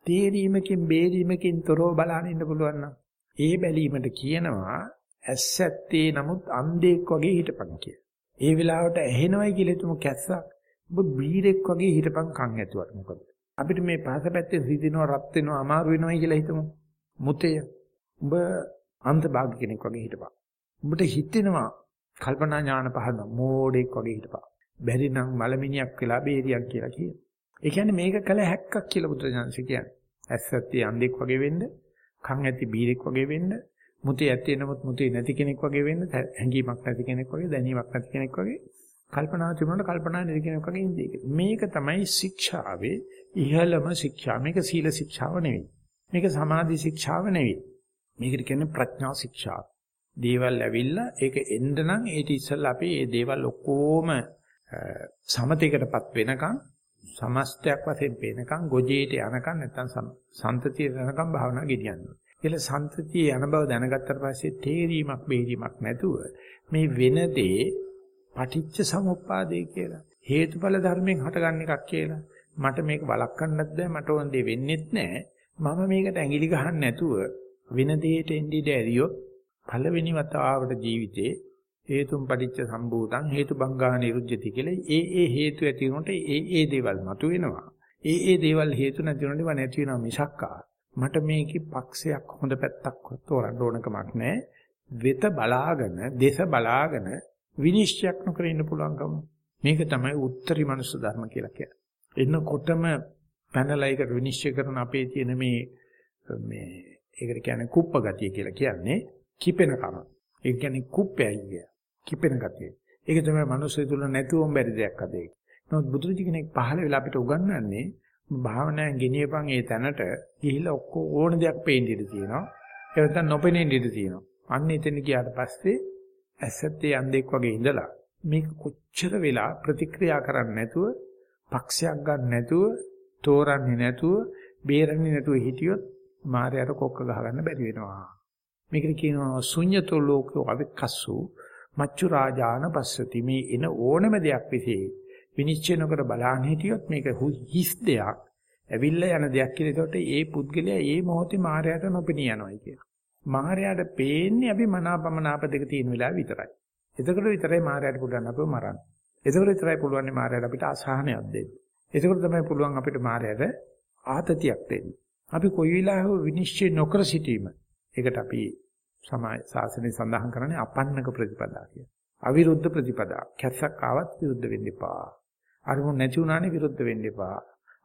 තේරීමකින් බේරීමකින් තොරව බලන්න ඉන්න පුළුවන් නම් ඒ බැලීමට කියනවා ඇස්සැත්තේ නමුත් අන්ධෙක් වගේ හිටපන් කිය. ඒ වෙලාවට ඇහෙනවයි කියලා තුමු කැස්සක් ඔබ බීරෙක් වගේ හිටපන් කන් ඇතුවට මොකද? අපිට මේ පහසපැත්තේ රිදිනවා රත් වෙනවා අමාරු වෙනවයි කියලා හිතමු. මුතය. ඔබ අන්ත භාග කෙනෙක් වගේ හිටපන්. ඔබට හිතෙනවා කල්පනා ඥාන පහළ මෝඩෙක් වගේ හිටපන්. බැරි නම් මලමිනියක් වෙලා බේරියක් කියලා කියන. ඒ කියන්නේ මේක කළ හැක්කක් කියලා බුදුරජාණන්සේ කියන්නේ. ඇස්සැත්තේ අන්ධෙක් වගේ වෙන්න, කන් ඇති බීරෙක් වගේ වෙන්න, මුතේ ඇත්තේ නමුත් මුතේ නැති කෙනෙක් වගේ වෙන්න, හැඟීමක් නැති කෙනෙක් වගේ, දැනීමක් නැති කෙනෙක් වගේ, කල්පනා තිබුණාට කල්පනා නැති කෙනෙක් වගේ ඉන්නේ. මේක තමයි ශික්ෂාවේ ඉහළම ශික්ෂා. මේක සීල ශික්ෂාව නෙවෙයි. මේක සමාධි ශික්ෂාව නෙවෙයි. මේකට කියන්නේ ප්‍රඥා ශික්ෂාව. දේවල් ඇවිල්ලා ඒක එන්න නම් ඊට ඉස්සෙල්ලා අපි මේ දේවල් ඔක්කොම සමතේකටපත් වෙනකන් සමස්තයක් වශයෙන් පේනකන් ගොජේට යනකන් නැත්තම් සන්තතියට යනකන් භාවනා ගෙනියන්න. ඒල සන්තතිය යන බව දැනගත්තට පස්සේ තේරීමක් බේරීමක් නැතුව මේ වෙන දේ පටිච්ච සමුප්පාදේ කියලා හේතුඵල ධර්මයෙන් හටගන්න එකක් කියලා මට මේක වළක්වන්නත් බෑ මට ඕන දේ වෙන්නෙත් නෑ මම මේකට ඇඟිලි ගහන්න නැතුව වෙන දෙයකට එන්නේ ඇරියොත් පළවෙනි වතාවට ජීවිතේ හේතුම් පටිච්ච සම්භූතං හේතුබංගා නිරුද්ධති කියලා ඒ ඒ හේතු ඇති වුණොත් ඒ ඒ දේවල් මතුවෙනවා. ඒ ඒ දේවල් හේතු නැති වුණොත් ඒවා නැති වෙනවා මිසක්කා. මට මේකේ පක්ෂයක් හොඳ පැත්තක් තෝරන්න ඕනකමක් නැහැ. වෙත බලාගෙන, දේශ බලාගෙන විනිශ්චයක් නොකර ඉන්න පුළුවන්කම. මේක තමයි උත්තරී මනුස්ස ධර්ම කියලා කියන්නේ. එන්නකොටම පැනලා ඒකට විනිශ්චය කරන අපේ තියෙන මේ මේ ඒකට කියන්නේ කුප්ප ගතිය කියලා කියන්නේ කිපෙන කම. ඒ කියන්නේ කුප්පයයි කිය. කිපෙන ගතිය. ඒක තමයි මිනිස්සු තුල නැතුවම බැරි දෙයක් අද ඒක. නමුත් බුදුරජි කෙනෙක් පහළ වෙලා අපිට උගන්වන්නේ භාවනාවෙන් ගෙනියපන් ඒ තැනට ගිහිල්ලා ඔක්කො ඕන දෙයක් පේන්න ඉඩ තියෙනවා. ඒ නැත්නම් නොපෙනෙන්න ඉඩ තියෙනවා. අන්න එතන ගියාට පස්සේ ඇසත්තේ අන්දෙක් වගේ ඉඳලා මේක කොච්චර වෙලා ප්‍රතික්‍රියා කරන්නේ නැතුව පක්ෂයක් ගන්න නැතුව තෝරන්නේ නැතුව බේරන්නේ නැතුව හිටියොත් මායයට කොක්ක ගහගන්න බැරි වෙනවා. මේකට කියනවා ශුන්‍යතෝ ලෝකෝ අවික්කස්සු මච්චු රාජාන පස්සති මේ එන ඕනම දෙයක් විසේ විනිශ්චය නොකර බලන්න හිටියොත් මේක හිස් දෙයක් ඇවිල්ලා යන දෙයක් කියලා ඒකට ඒ පුද්ගලයා ඒ මොහොතේ මායයට නොපෙනී යනවායි කියන. මායයට පේන්නේ අපි මනාපමනාප දෙක තියෙන වෙලාව විතරයි. එතකොට විතරයි මායයට පුළුවන් අපව මරන්න. එතකොට විතරයි පුළුවන් මායයට අපිට අසහනයක් දෙන්න. එතකොට තමයි පුළුවන් අපිට මායයට ආතතියක් දෙන්න. අපි කොයි වෙලාවෙ විනිශ්චය නොකර සිටීම. ඒකට අපි සමාජ සාසනය සඳහන් කරන්නේ අපන්නක ප්‍රතිපදා කියලා. අවිරුද්ධ ප්‍රතිපදා. කැස්සක් ආවත් විරුද්ධ වෙන්න එපා. අරමුණ නැති වුණානේ විරුද්ධ වෙන්න එපා.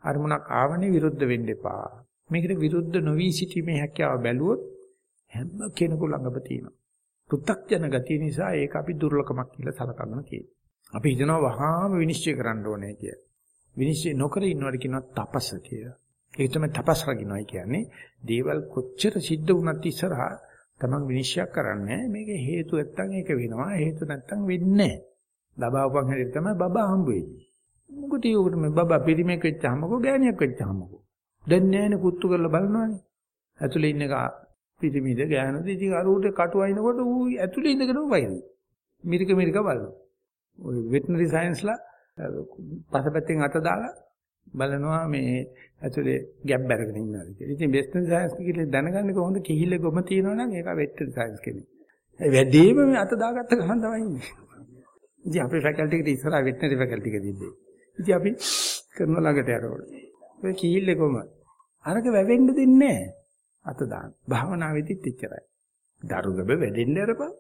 අරමුණක් ආවනේ විරුද්ධ වෙන්න එපා. මේකට විරුද්ධ නොවි සිටීමේ හැකියාව බැලුවොත් හැම කෙනෙකු ළඟම තියෙනවා. පෘථග්ජන ගතිය නිසා ඒක අපි දුර්ලභමක් කියලා සලකනවා කියන්නේ. අපි හිතනවා වහාම විනිශ්චය කරන්න ඕනේ කියලා. විනිශ්චය නොකර ඉන්නවට කියනවා තපස කියලා. ඒක තමයි තපස් රකින්නයි කියන්නේ. දේවල් කොච්චර සිද්ධ වුණත් ඉස්සරහා තමන් විනිශ්චය කරන්නේ මේක හේතු නැත්තම් ඒක වෙනවා හේතු නැත්තම් වෙන්නේ නැහැ. ලබාවපන් හැටියට තමයි බබා හම්බ වෙන්නේ. මොකද ඒකට මේ බබා පිරිමේක වෙච්චාමකෝ ගෑණියක් වෙච්චාමකෝ. දැන් නෑනේ කුත්තු කරලා බලනවානේ. ඇතුලේ ඉන්න එක පිරිමිද ගෑනුද ඉතින් අරුවට කටු අයින්කොට ඌ ඇතුලේ ඉඳගෙනම වයින්. මිරික මිරික බලනවා. ඔය වෙටනරි සයන්ස්ලා පසපැත්තෙන් අත දාලා බලනවා මේ ඇතුලේ ගැප් බැරගෙන ඉන්නවාද කියලා. ඉතින් වෙස්ටර්න් සයන්ස් කියලා දැනගන්නේ කොහොමද කිහිල්ල ගොම තියෙනවා නම් ඒක වෙස්ටර්න් සයන්ස් කෙනෙක්. ඒ වැඩිම මේ අත දාගත්ත ගමන් තමයි ඉන්නේ. ඉතින් අපේ ෆැකල්ටි එකට ඉස්සරහා වෙටනරි ෆැකල්ටි එක තිබ්බේ. ඉතින් අපි කරන ළඟට යනකොට ඔය කිහිල්ල ගොම අරක වැවෙන්න දෙන්නේ නැහැ. අත දාන්න. භාවනාවේදීත් එච්චරයි. දරුගබ වැඩෙන්න අරපන්.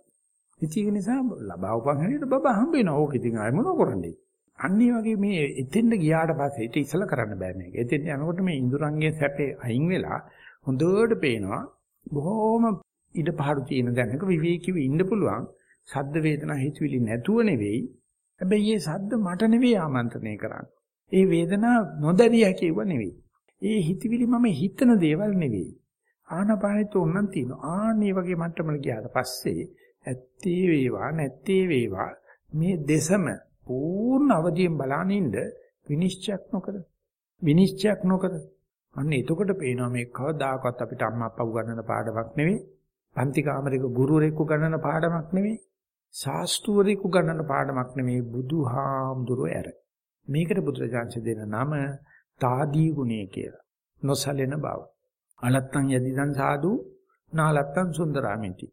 ඉතින් ඒ නිසා ලබා උපන් හැටියට බබා හම්බ වෙනවා. ඕක ඉතින් ආයෙ මොනව කරන්නේ? අන්න වගේ මේ එතෙන්ට ගියාට පස්සේ ඊට ඉස්සලා කරන්න බෑ මේක. එතෙන් යනකොට මේ ඉඳුරංගයේ සැපේ අයින් වෙලා හොඳට පේනවා බොහොම ඉඩ පහරු තියෙන දැනක විවේකීව ඉන්න පුළුවන්. සද්ද වේදනා හිතවිලි නැතුව නෙවෙයි. හැබැයි මේ සද්ද මට නෙවෙයි ආමන්ත්‍රණය කරන්නේ. ඒ වේදනා නොදැරිය හැකියව නෙවෙයි. ඒ හිතවිලි මම හිතන දේවල් නෙවෙයි. ආනපානෙත් ඕනනම් තියෙනවා. ආන්නේ වගේ මට්ටමකට ගියාට පස්සේ ඇත්තේ වේවා නැත්තේ වේවා මේ දෙසම පූර්ණ අවදියෙන් බලනින්ද විනිශ්චයක් නොකර විනිශ්චයක් නොකර. අන්න එතකොට පේනවා මේ කවදාකවත් අපිට අම්මා අප්පා උගන්වන පාඩමක් නෙවෙයි පන්ති කාමරයක ගුරුවරයෙක් උගන්වන පාඩමක් නෙවෙයි ශාස්ත්‍රවරයෙක් උගන්වන පාඩමක් නෙවෙයි බුදුහාමුදුරුවෝ ඇර. මේකට බුදුරජාන්සේ දෙන නම තාදී ගුණය කියලා. නොසලෙන බව. අලත්තන් යදිදන් සාදු නාලත්තන් සුන්දරාමිති.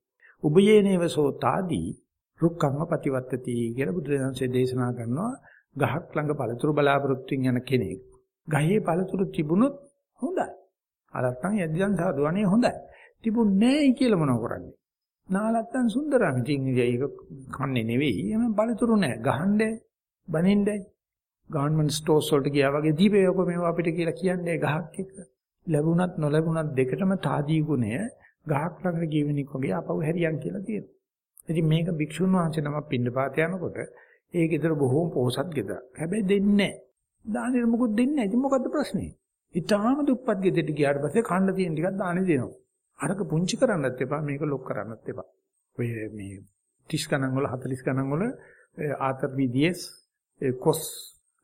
උබයේනේව සෝ තාදී රුක්කම්ම ප්‍රතිවත්තති කියලා බුදුරජාණන්සේ දේශනා කරනවා. ගහක් ළඟ පළතුරු බලාපොරොත්තුෙන් යන කෙනෙක්. ගහේ පළතුරු තිබුණොත් හොඳයි. අලත්තන් යදියන් සාදුවනේ හොඳයි. තිබුන්නේ නැහැ කියලා මොනව කරන්නේ? නාලත්තන් සුන්දරම්. ඉතින් ඒක කන්නේ නෙවෙයි. එම පළතුරු නැහැ. ගහන්නේ බනින්නේ. ගවර්න්මන්ට් ස්ටෝර්ස් වලට ගියා වගේ දීපේයක මේවා අපිට කියලා කියන්නේ ගහක් එක්ක ලැබුණත් නොලැබුණත් දෙකටම තාදී ගුණය ගහක් ළඟට ගියවෙනික් වගේ අපව හැරියන් කියලා තියෙනවා. ඉතින් මේක භික්ෂුන් වහන්සේ නමක් පින්නපාත යනකොට ඒ ගෙදර බොහෝම පොහසත් ගෙදර. හැබැයි දෙන්නේ නැහැ. දානෙට මොකුත් දෙන්නේ නැහැ. ඉතින් මොකද්ද ප්‍රශ්නේ? ඊටාම දුප්පත් ගෙදරට ගියාට පස්සේ කන්න තියෙන ටිකක් දානෙ දෙනවා. අරක පුංචි කරන්නත් එපා මේක ලොක් කරන්නත් එපා. ඔය මේ 30 ගණන් වල 40 ගණන් වල ආතර් විදියස් කොස්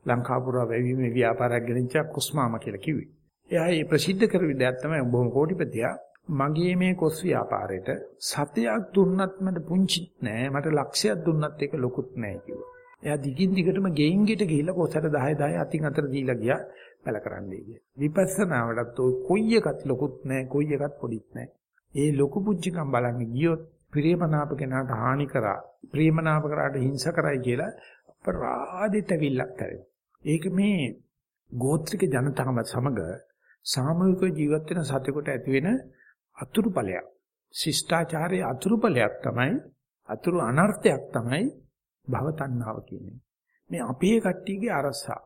ලංකාපුරා වැවීමේ ව්‍යාපාරයක් ගෙනිච්ච කොස්මාම කියලා කිව්වේ. එයා මේ ප්‍රසිද්ධ කරපු දෙයක් තමයි බොහොම කෝටිපතියා මගේ මේ කොස් ව්‍යාපාරෙට සතයක් දුන්නත් මට පුංචි නෑ මට ලක්ෂයක් දුන්නත් ඒක ලොකුත් නෑ කිව්වා. එයා දිගින් දිගටම ගෙයින් ගෙට ගිහිල්ලා කොසට 10 10 අතින් අතර දීලා ගියා බැල කරන්නේ කිය. විපස්සනාවටත් ඔය කොයි එකත් ලොකුත් නෑ කොයි එකත් පොඩිත් නෑ. ඒ ලොකු පුංචිකම් බලන්න ගියොත් ප්‍රියමනාප කෙනාට හානි කරා ප්‍රියමනාප කරාට හිංස කරයි කියලා අපරාධිත විල්ලක් කරේ. ඒක මේ ගෝත්‍රික ජනතාව සමග සාමූහික ජීවත් වෙන සතෙකුට ඇති වෙන අතුරු ඵලයක්. ශිෂ්ටාචාරයේ අතුරු ඵලයක් තමයි අතුරු අනර්ථයක් තමයි භව තණ්හාව කියන්නේ. මේ අපේ කට්ටියගේ අරසා.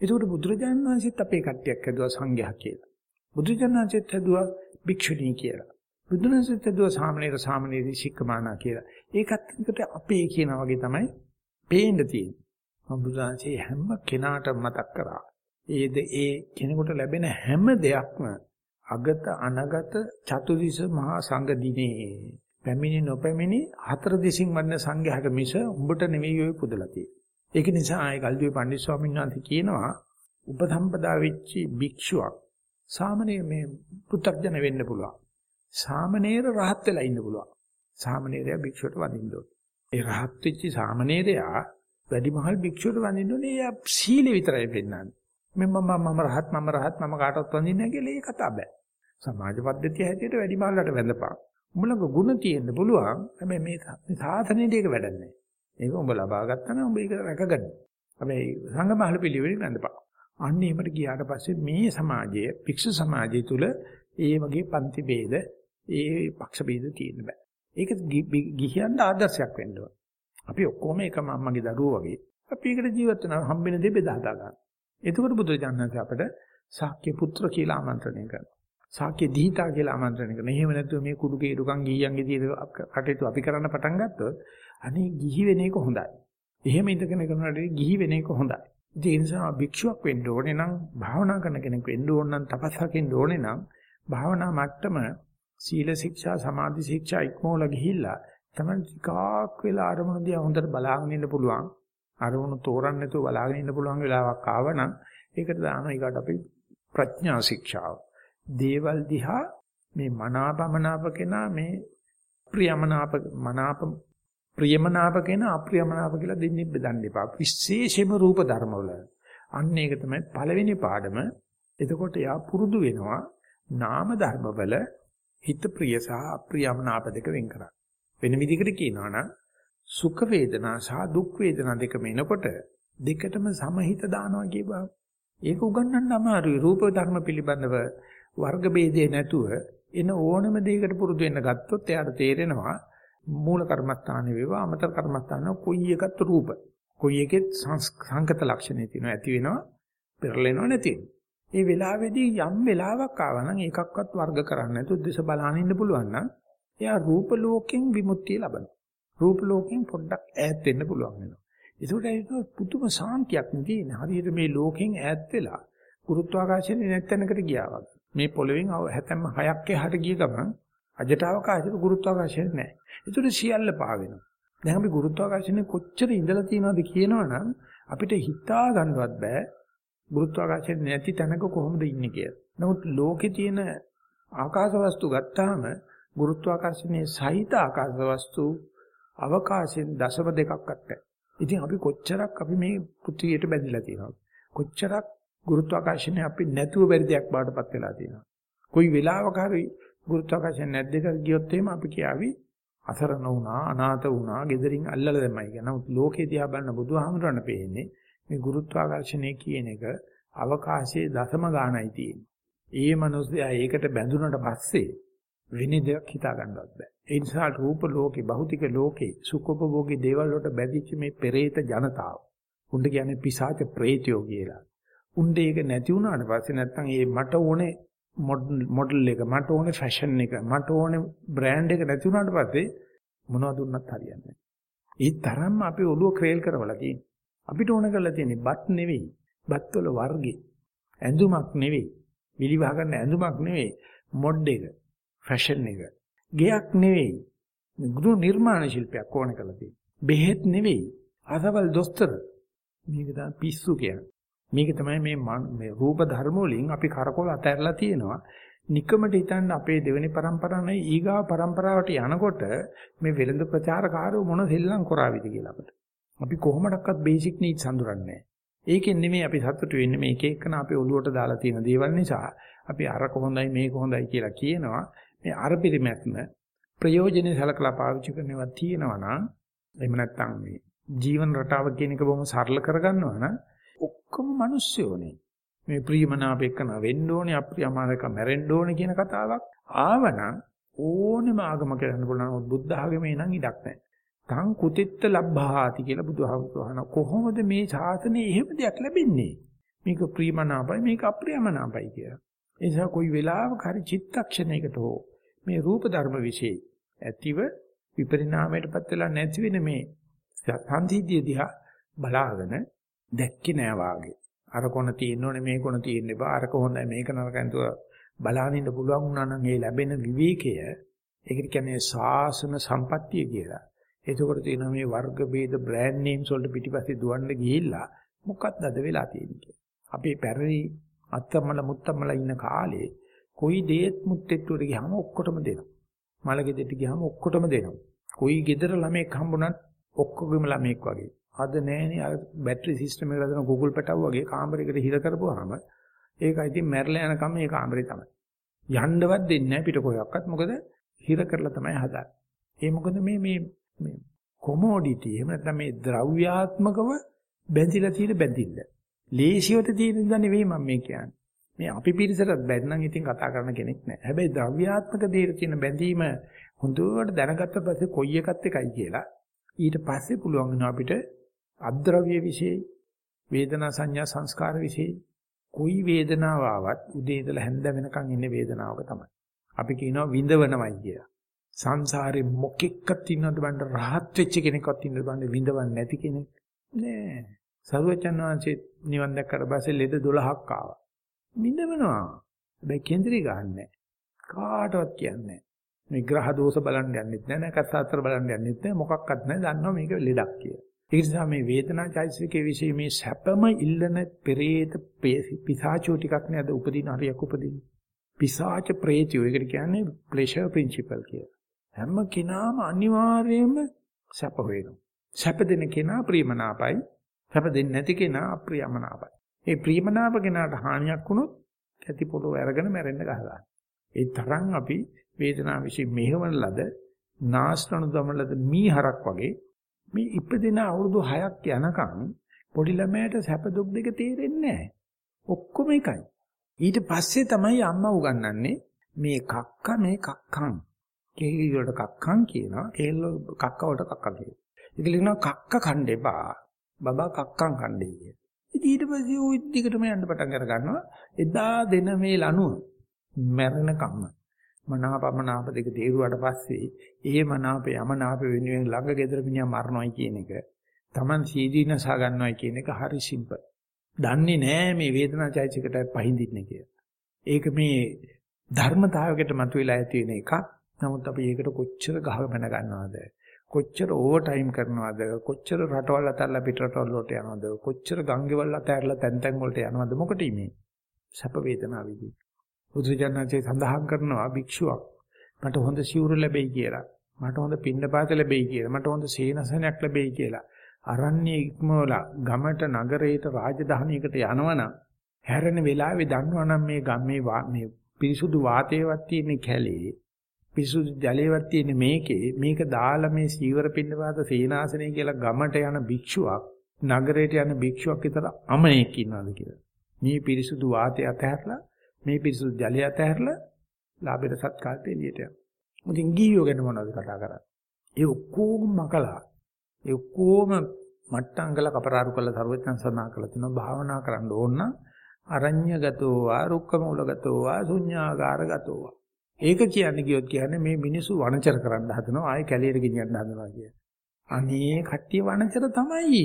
ඒකට බුදුරජාණන් වහන්සේත් අපේ කට්ටියක් හැදුවා සංඝයා කියලා. බුදුරජාණන් වහන්සේත් හැදුවා භික්ෂුණී කියලා. බුදුරජාණන්සේත් හැදුවා සාමණේර සාමණේරී ශික්කමානා කියලා. ඒකත් එක්කට අපේ කියන වගේ තමයි පේන්න තියෙන්නේ. බුදුරජාණන්සේ හැම කෙනාටම මතක් කරා. ඒද ඒ කෙනෙකුට ලැබෙන හැම දෙයක්ම අගත අනගත චතුරිස මහා සංඝ දිනේ පැමිණි නොපැමිණි හතර දිසින් වන්න සංඝයාට මිස උඹට නෙවෙයි ඔය පුදලා තියෙන්නේ. ඒක නිසා ආයි ගල්දුවේ පණ්ඩිත ස්වාමීන් වහන්සේ කියනවා උපසම්පදා වෙච්චි භික්ෂුවක් සාමණේර මේ පු탁ජන වෙන්න පුළුවන්. සාමණේර රහත් වෙලා ඉන්න පුළුවන්. සාමණේරයා භික්ෂුවට වඳින්න ඕනේ. ඒ රහත් වෙච්චි සාමණේරයා වැඩිමහල් භික්ෂුවට වඳින්න ඕනේ. එයා සීල විතරයි පෙන්නන්නේ. මම මම රහත් මම රහත් මම කාටවත් වඳින්නේ නැහැ කියලා ඒ කතාව බෑ. සමාජ පද්ධතිය හැටියට වැඩිමහල්ලට වැඳපන්. උඹලඟ ಗುಣ තියෙන්න පුළුවන්. හැබැයි මේ සාසනෙට ඒක වැඩන්නේ. ඒක උඹ ලබා ගත්තා නම් උඹ ඒක රැකගන්න. හැබැයි සංගමහල පිළිවෙලින් වැඳපන්. අන්න එහෙමට ගියාට පස්සේ මේ සමාජයේ භික්ෂු සමාජය තුල ඒ වගේ පන්ති ભેද, ඒ පක්ෂ ભેද තියෙන්න බෑ. ඒක ගිහියන් ආදර්ශයක් වෙන්න අපි ඔක්කොම එකම අම්මගේ දරුවෝ වගේ අපි ඒකට ජීවත් වෙනවා හම්බෙන දේ බෙදා හදා ගන්න. එතකොට බුදුරජාණන් අපට ශාක්‍ය පුත්‍ර කියලා ආමන්ත්‍රණය කරනවා. ශාක්‍ය දීතා කියලා ආමන්ත්‍රණය කරනවා. එහෙම නැත්නම් මේ කුඩු කේරුකම් ගිහියන්ගේ තියෙන කටයුතු අපි කරන්න පටන් ගත්තොත් අනේ ගිහි වෙන එක හොඳයි. එහෙම ඉඳගෙන කරනකොට ගිහි වෙන එක හොඳයි. ඒ නිසා භික්ෂුවක් වෙන්න ඕනේ නම් භාවනා කරන කෙනෙක් වෙන්න ඕන නම් තපස්සක් වෙන්න ඕනේ නම් භාවනා මට්ටම සීල ශික්ෂා සමාධි ශික්ෂා ඉක්මෝල ගිහිල්ලා තමයි ටිකක් වෙලා අරමුණ දිහා හොඳට බලාගෙන ඉන්න පුළුවන්. අරමුණු තෝරන්න නැතුව බලාගෙන ඉන්න පුළුවන් වෙලාවක් ආවනම් ඒකට දානවා ඊකට අපි ප්‍රඥා ශික්ෂාව. දේවල් දිහා මේ මනාපමනාප කෙනා මේ ප්‍රියමනාප මනාප ප්‍රියමනාප කෙනා අප්‍රියමනාප කියලා දෙන්නේ බෙදන්න එපා. විශේෂයෙන්ම රූප ධර්මවල. අන්න ඒක තමයි පළවෙනි පාඩම. එතකොට යා පුරුදු වෙනවා නාම ධර්මවල හිත ප්‍රිය සහ අප්‍රියමනාප දෙක වෙන් කරන්න. වෙන විදිහකට කියනවා නම් සුඛ වේදනා සහ දුක් වේදනා දෙකම එනකොට දෙකටම සමහිත දානවා කියපුවා. ඒක උගන්වන්න අමාරුයි. රූප ධර්ම පිළිබඳව වර්ග ભેදේ නැතුව එන ඕනම දෙයකට පුරුදු වෙන්න ගත්තොත් එයාට තේරෙනවා මූල කර්මස්ථානේ වේවා අමතර කර්මස්ථාන කොයි එකත් රූප. කොයි එකෙත් සංකත ලක්ෂණේ තියෙනවා. ඇති වෙනවා, පෙරලෙනවා නැති වෙනවා. ඒ වෙලාවේදී යම් වෙලාවක් ආවනම් ඒකක්වත් වර්ග කරන්න නැතුව දේශ බලන්න ඉන්න පුළුවන් නම් එයා රූප ලෝකෙන් විමුක්තිය ලබනවා. රූප ලෝකෙන් පොඩ්ඩක් ඈත් වෙන්න පුළුවන් වෙනවා. ඒකට ඒක පුදුම ශාන්තියක් නෙදී. හරියට මේ ලෝකෙන් ඈත් වෙලා ගුරුත්වාකර්ෂණය නැත්තැනකට ගියා වගේ. මේ පොළවෙන් හැතැම්ම හයක් එහාට ගිය ගමන් අජට අවකාශයට ගුරුත්වාකර්ෂණය නැහැ. ඒතර සියල්ල පාවෙනවා. දැන් අපි ගුරුත්වාකර්ෂණය කොච්චර ඉඳලා තියෙනවද කියනවනම් අපිට හිතා ගන්නවත් බෑ ගුරුත්වාකර්ෂණය නැති තැනක කොහොමද ඉන්නේ කියලා. නමුත් ලෝකේ තියෙන ආකාශ වස්තු ගත්තාම ගුරුත්වාකර්ෂණයේ සහිත ආකාශ වස්තු අවකාශයෙන් දශම දෙකක් අට්ටයි. ඉතින් අපි කොච්චරක් අපි මේ පෘථිවියට බැඳිලා තියෙනවද? කොච්චරක් ගුරුත්වාකර්ෂණය අපි නැතුව බැරි දෙයක් බාටපත් වෙලා තියෙනවා. කොයි වෙලාවක හරි ගුරුත්වාකර්ෂණ නැද්දක ගියොත් එහෙම අපි කියාවි අසරණ වුණා අනාථ වුණා gederin අල්ලලා දැම්මයි කියන. නමුත් ලෝකේ දිහා බලන බුදුහාමුදුරණ පේන්නේ මේ ගුරුත්වාකර්ෂණය කියන එක අවකාශයේ දශම ගාණයි තියෙන්නේ. ඒ මනුස්සයා ඒකට බැඳුනට පස්සේ වෙන දෙයක් හිතා ගන්නවත් බෑ. ඒ නිසා රූප ලෝකේ භෞතික ලෝකේ සුඛෝපභෝගී දේවල් වලට බැඳිච්ච මේ පෙරේත ජනතාව. උණ්ඩ කියන්නේ පිසාච ප්‍රේතයෝ කියලා. උණ්ඩ ඒක නැති වුණාට පස්සේ නැත්තම් ඒ මට ඕනේ මොඩල් එක මට ඕනේ ෆැෂන් එක මට ඕනේ බ්‍රෑන්ඩ් එක නැති වුණාට පස්සේ මොනවද දුන්නත් හරියන්නේ නැහැ. ඒ තරම්ම අපි ඔළුව ක්‍රේල් කරවලා තියෙන්නේ. අපිට ඕන කරලා තියෙන්නේ බත් නෙවෙයි. බත් වල වර්ගේ. ඇඳුමක් නෙවෙයි. විලිවා ගන්න ඇඳුමක් නෙවෙයි. මොඩ් එක. ෆැෂන් එක. ගෙයක් නෙවෙයි. ගෘහ නිර්මාණ ශිල්පයක් ඕන කරලා තියෙන්නේ. බෙහෙත් නෙවෙයි. අසවල් දොස්තර. මේක තමයි පිස්සු කියන්නේ. මේක තමයි මේ මේ රූප ධර්ම වලින් අපි කරකවල අතහැරලා තියෙනවා. নিকමට හිතන්න අපේ දෙවෙනි પરම්පරාවේ ඊගා પરම්පරාවට යනකොට මේ වෙළඳ ප්‍රචාරකාරයෝ මොන සෙල්ලම් කරාවිද කියලා අපිට. අපි කොහොමඩක්වත් බේසික් නීඩ්ස් හඳුරන්නේ නැහැ. ඒකෙන් නෙමෙයි අපි සතුටු වෙන්නේ මේ එක එකන අපේ ඔළුවට දාලා තියෙන දේවල් නිසා අපි අරක හොඳයි මේක හොඳයි කියලා කියනවා මේ අර පිළිමැත්ම ප්‍රයෝජනෙ සලකලා පාවිච්චි කරනවා තියෙනවා නම් එහෙම නැත්නම් මේ ජීවන රටාව කියන එක බොහොම සරල කරගන්නවා නම් ඔක්කොම මිනිස්සුෝනේ. මේ ප්‍රියමනාප එක්කන වෙන්න ඕනේ අප්‍රියමනාපක මැරෙන්න ඕනේ කියන කතාවක් ආවනම් ඕනෙම ආගමක යන්න පුළුවන් බුද්ධ ආගමේ නම් ඉඩක් නැහැ. තං කුතිත්ත ලබ්භාති කියලා බුදුහාමුදුරුවෝ කොහොමද මේ ශාසනයේ එහෙම දෙයක් ලැබෙන්නේ? මේක ප්‍රියමනාපයි මේක අප්‍රියමනාපයි කියලා. ඒ නිසා કોઈ වෙලාවක හරි චිත්තක්ෂණයකට හෝ මේ රූප ධර්ම વિશે ඇතිව විපරිණාමයටපත් වෙලා නැති වෙන මේ සංසිද්ධිය දිහා බලාගෙන දැක්කේ නෑ වාගේ. අර කොන තියෙන්න ඕනේ මේ කොන තියෙන්න එපා. අරක හොඳයි මේක නරකයි නේද බලන්න ඉන්න පුළුවන් වුණා නම් ඒ ලැබෙන විවේකය ඒකට කියන්නේ සාසන සම්පත්තිය කියලා. එතකොට තියෙනවා මේ වර්ග ભેද බ්‍රෑන්ඩ් නේම්ස් වලට පිටිපස්සේ දුවන්න ගිහිල්ලා මොකක්ද අද වෙලා තියෙන්නේ. අපේ පැරණි අත්තමල මුත්තමල ඉන්න කාලේ කොයි දේත් මුත්තෙට්ටුවට ගියාම ඔක්කොටම දෙනවා. මල ගෙදෙට්ට ගියාම ඔක්කොටම දෙනවා. කොයි ගෙදර ළමෙක් හම්බුණත් ඔක්කොගෙම ළමෙක් වගේ. අද නෑනේ අර බැටරි සිස්ටම් එක හදන Google පැටව වගේ කාමරයකට හිර කරපුවාම ඒක ඉතින් මැරලා යනකම් මේ කාමරේ තමයි. යන්නවත් දෙන්නේ නැහැ පිට කොහොක්වත් මොකද හිර කරලා තමයි හදාන්නේ. ඒ මොකද මේ මේ මේ කොමෝඩිටි එහෙම නැත්නම් මේ ද්‍රව්‍යාත්මකව බැඳිලා තියෙන බැඳිල්ල. ලේසියට තියෙන දා නෙවෙයි මම මේ කියන්නේ. මේ අපි පිරිසට බැන්නම් ඉතින් කතා කරන කෙනෙක් නැහැ. හැබැයි ද්‍රව්‍යාත්මක දේට තියෙන බැඳීම හොඳට දැනගත්ත පස්සේ කොයි එකත් එකයි කියලා ඊට පස්සේ පුළුවන් වෙනවා අපිට අද්‍රව්‍ය વિશે වේදනා සංඥා සංස්කාර વિશે කොයි වේදනාව ආවත් උදේ ඉඳලා හැන්ද වෙනකන් ඉන්නේ වේදනාවක තමයි. අපි කියනවා විඳවනමයි කියලා. සංසාරේ මොකෙක්වත් ඉන්නවද බණ්ඩ රහත් වෙච්ච කෙනෙක්වත් ඉන්නවද බණ්ඩ විඳවන්නේ නැති කෙනෙක් නෑ. සරුවචන් වහන්සේ නිවන් දැක්කට පස්සේ ලෙඩ 12ක් ආවා. විඳවනවා. හැබැයි කේන්ද්‍රී ගන්නෑ. කාටවත් කියන්නේ මේ ග්‍රහ දෝෂ බලන්න යන්නෙත් නෑ නැකත් අතර බලන්න යන්නෙත් නෑ මොකක්වත් නෑ දන්නවා මේක ලෙඩක් කියලා. ඒ නිසා මේ වේදනා චෛතසිකයේ વિશે මේ සැපම ඉල්ලන පෙරේත පිසාචෝ ටිකක් නේද උපදින හරියක් උපදින. පිසාච ප්‍රේතියෝ ඒකට කියන්නේ ප්ලෙෂර් ප්‍රින්සිපල් කියලා. හැම කෙනාම අනිවාර්යයෙන්ම සැප හොයනවා. සැප දෙන කෙනා ප්‍රියමනාපයි. සැප දෙන්නේ නැති කෙනා අප්‍රියමනාපයි. ඒ ප්‍රියමනාප කෙනාට හානියක් වුණොත් කැති පොළොව අරගෙන මැරෙන්න ගහනවා. ඒ තරම් අපි වේදනාව විශ්ේ මෙහෙවන ලද නාස්රණු දමන ලද මීහරක් වගේ මේ ඉපදෙන අවුරුදු 6ක් යනකම් පොඩි ළමයට සැප දුක් දෙක තේරෙන්නේ නැහැ. ඔක්කොම එකයි. ඊට පස්සේ තමයි අම්මා උගන්වන්නේ මේ කක්ක මේ කක්කන්. කෙහෙලි වලට කක්කන් කියනවා. කෙහෙල් කක්ක වලට කක්ක කියනවා. ඒක ලියනවා කක්ක කණ්ඩේපා. බබා කක්කන් කණ්ඩේ කිය. ඉතින් ඊට පස්සේ ওই දිගටම යන්න පටන් අර ගන්නවා. එදා දෙන මේ ලනුව මැරෙන කම්ම. මනාපමනාප දෙක තේරුවාට පස්සේ ඒ මනාප යමනාප වෙනුවෙන් ළඟ ගෙදර මිනිහා මරනවායි කියන එක Taman සීදීනසා ගන්නවායි කියන එක හරි සිම්පල්. දන්නේ නෑ මේ වේදනා චෛතසිකට පහඳින්නේ කියලා. ඒක මේ ධර්මතාවයකට මතුවලා ඇති වෙන එකක්. නමුත් අපි ඒකට කොච්චර ගහගෙන ගන්නවද? කොච්චර ඕවර් ටයිම් කරනවද? කොච්චර රටවල් අතරලා පිට රටවල් වලට යනවද? කොච්චර ගංගෙවල් අතරලා තැන් තැන් වලට යනවද? මොකටද මේ? සැප වේදනා විදි. බුදුජානකසේ සඳහන් කරනවා භික්ෂුවක් මට හොඳ සිවුරු ලැබෙයි කියලා. මට හොඳ පින්නපාත ලැබෙයි කියලා. මට හොඳ සේනසනයක් ලැබෙයි කියලා. අරණ්‍ය ඉක්මවලා ගමට නගරයට රාජධානියකට යනවනම් හැරෙන වෙලාවේ දන්නවනම් මේ ගම්මේ මේ පිරිසුදු වාතයේවත් තියෙන කැලේ පිරිසුදු ජලයේවත් තියෙන මේකේ මේක දාලා මේ සීවර පින්නපාත සේනාසනය කියලා ගමට යන භික්ෂුවක් නගරයට යන භික්ෂුවක් විතර අමනෙක් ඉන්නවද කියලා. මේ පිරිසුදු වාතය අතහැරලා මේ පිරිසුදු ජලය අතහැරලා ලාභයට සත්කාරට එළියට යනවා. මුදින් ගියෝ ගැන මොනවද කතා කරන්නේ? ඒ ඔක්කොම මකලා ඒ ඔක්කොම මට්ටංගල කපරාරු කළ සර්වඥන් සඳහන් කළ තුන භාවනා කරන්න ඕන නම් අරඤ්‍යගතෝ වා රුක්කමූලගතෝ වා ශුඤ්ඤාගාරගතෝ වා ඒක කියන්නේ කියොත් කියන්නේ මේ මිනිස්සු වනචර කරන්න හදනවා ආයේ කැලියට ගෙනියන්න හදනවා කිය. අනේ කට්ටිය වනචර තමයි.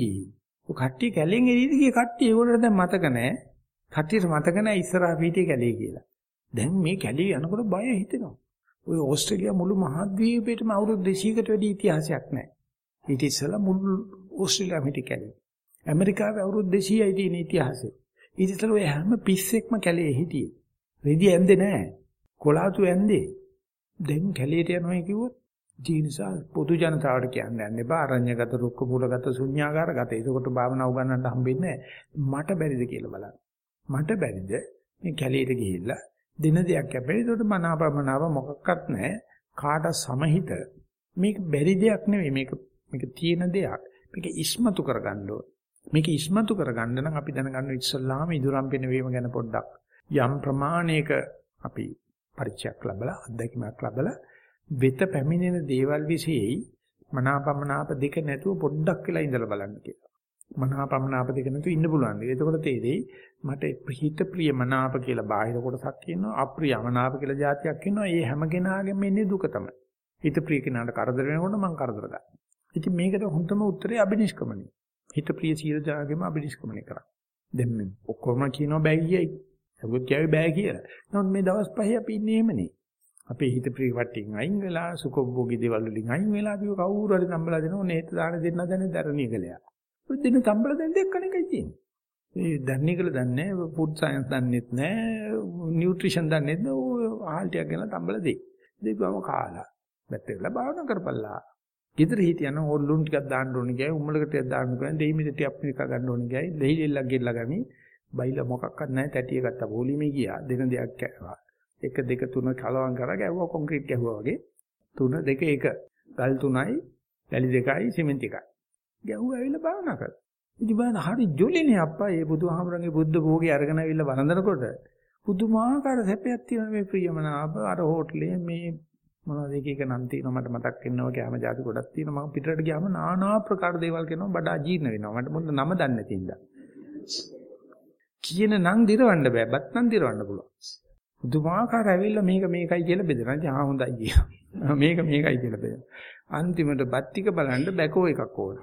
ඔය කට්ටිය කැලෙන් එළියට ගිය කට්ටිය ඒගොල්ලෝ දැන් මතක නැහැ. කට්ටියට මතක නැහැ ඉස්සරහා පිටියේ කැලේ කියලා. දැන් මේ කැලේ යනකොට බය හිතෙනවා. ඔය ඕස්ට්‍රේලියා මුළු මහද්වීපයේම අවුරුදු 200කට වැඩි ඉතිහාසයක් නැහැ. ඊට ඉස්සෙල්ලා මුළු ඕස්ට්‍රේලියාව හිටි කැලේ. ඇමරිකාවේ අවුරුදු 200යි තියෙන ඉතිහාසය. ඊට ඉස්සෙල්ලා ඔය හැම පිස්සෙක්ම කැලේ හිටියේ. රෙදි ඇන්දේ නැහැ. කොලාතු ඇන්දේ. දැන් කැලේට යනවා කිව්වොත් ඒ නිසා පොදු ජනතාවට කියන්න යන්න එපා. අරඤ්‍යගත රුක්ක මූලගත ශුන්‍යාකාරගත. ඒකට භාවනා උගන්නන්න හම්බෙන්නේ නැහැ. මට බැරිද කියලා බලන්න. මට බැරිද? මේ කැලේට ගිහිල්ලා දින දෙයක් යැපෙයි ඒකට මනාපමනාව මොකක්වත් නැහැ. කාට සමහිත. මේක බැරි දෙයක් නෙවෙයි. මේක මේක තියෙන දෙයක්. මේක ඉස්මතු කරගන්න ඕන. මේක ඉස්මතු කරගන්න නම් අපි දැනගන්න ඉස්සල්ලාම ඉදුරම් පිනවීම ගැන පොඩ්ඩක් යම් ප්‍රමාණයක අපි පරිචයක් ලැබලා අත්දැකීමක් ලැබලා වෙත පැමිණෙන දේවල් વિશેයි මනාපමනාප දෙක නැතුව පොඩ්ඩක් වෙලා ඉඳලා බලන්න කියලා. මනාපමනාප දෙක නැතුව ඉන්න පුළුවන්. එතකොට තේරෙයි මට හිත ප්‍රිය මනාප කියලා බාහිර කොටසක් කියනවා අප්‍රිය මනාප කියලා જાතියක් කියනවා. ඒ හැම කෙනාගේම ඉන්නේ දුක තමයි. හිත ප්‍රිය කෙනාට කරදර වෙනකොට මම කරදර ගන්නවා. ඉතින් මේකට හොඳම උත්තරේ අබිනිෂ්ක්‍මණය. හිත ප්‍රිය සීල ජාගෙම අබිනිෂ්ක්‍මණය කරා. දැන් මේ ඔක්කොම කියනවා බෑ කියයි. සබුත් කියවි බෑ කියලා. නමුත් මේ දවස් පහේ අපි ඉන්නේ එහෙමනේ. අපේ හිත ප්‍රිය වටින් අයින් වෙලා සුඛෝභෝගී දේවල් වලින් අයින් වෙලා අපි කවුරු හරි සම්බලා දෙනවා නේත් දාන දෙන්න දැන දරණිය කලයා. දෙන තම්බල දැන් දෙකන එකයි තියෙන්නේ. ඒ දන්නේ කියලා දන්නේ ෆුඩ් සයන්ස් දන්නේත් නැහැ, නියුට්‍රිෂන් දන්නේත් නැහැ. ඔය ආහල් ටිකක් ගෙන තම්බල දෙයි. දෙපුවම කාලා. බැත් එකලා භාවනා කරපල්ලා. ගෙදර හිටියනම් ඕල්ලුන් ටිකක් දාන්න ඕනේ ගෑයි, උම්මලකට ටිකක් දාන්න ඕනේ, දෙයි මිද ටිකක් පිළික ගන්න ඕනේ ගෑයි, දෙහිලෙල්ලක් ගෙල්ලා ගනි. බයිලා මොකක්වත් නැහැ, තැටිය ගත්තා පොලිමේ ගියා. දෙන දෙයක් කෑවා. එක දෙක තුන කලවම් කරා ගැව්වා කොන්ක්‍රීට් ගැහුවා වගේ. තුන දෙක එක. ගල් තුනයි, වැලි දෙකයි, සිමෙන්ති එකයි. ගැහුව ඇවිල්ලා භාවනා කරා. ඉතින් බලන්න හරි ජොලිනේ අප්පා මේ බුදුහාමරගේ බුද්ධ භෝගේ අරගෙන ඇවිල්ලා වළඳනකොට පුදුමාකාර සැපයක් තියෙන මේ ප්‍රියමනාප අර හෝටලේ මේ මොනවද එක එක නම් තියෙනවා මට මතක් වෙනවා කැම જાති ගොඩක් තියෙනවා මම පිටරට ගියාම নানা ප්‍රකාර දේවල් කියනවා බඩා ජීර්ණ වෙනවා මට මොකද නම දන්නේ නැති ඉඳලා කියන නම් දිරවන්න බෑ බත් නම් දිරවන්න පුළුවන්. පුදුමාකාර ඇවිල්ලා මේක මේකයි කියලා බෙදනවා. ඉතින් ආ හොඳයි මේක මේකයි කියලා බෙදනවා. අන්තිමට බත් ටික බලන්න බැකෝ එකක් ඕන.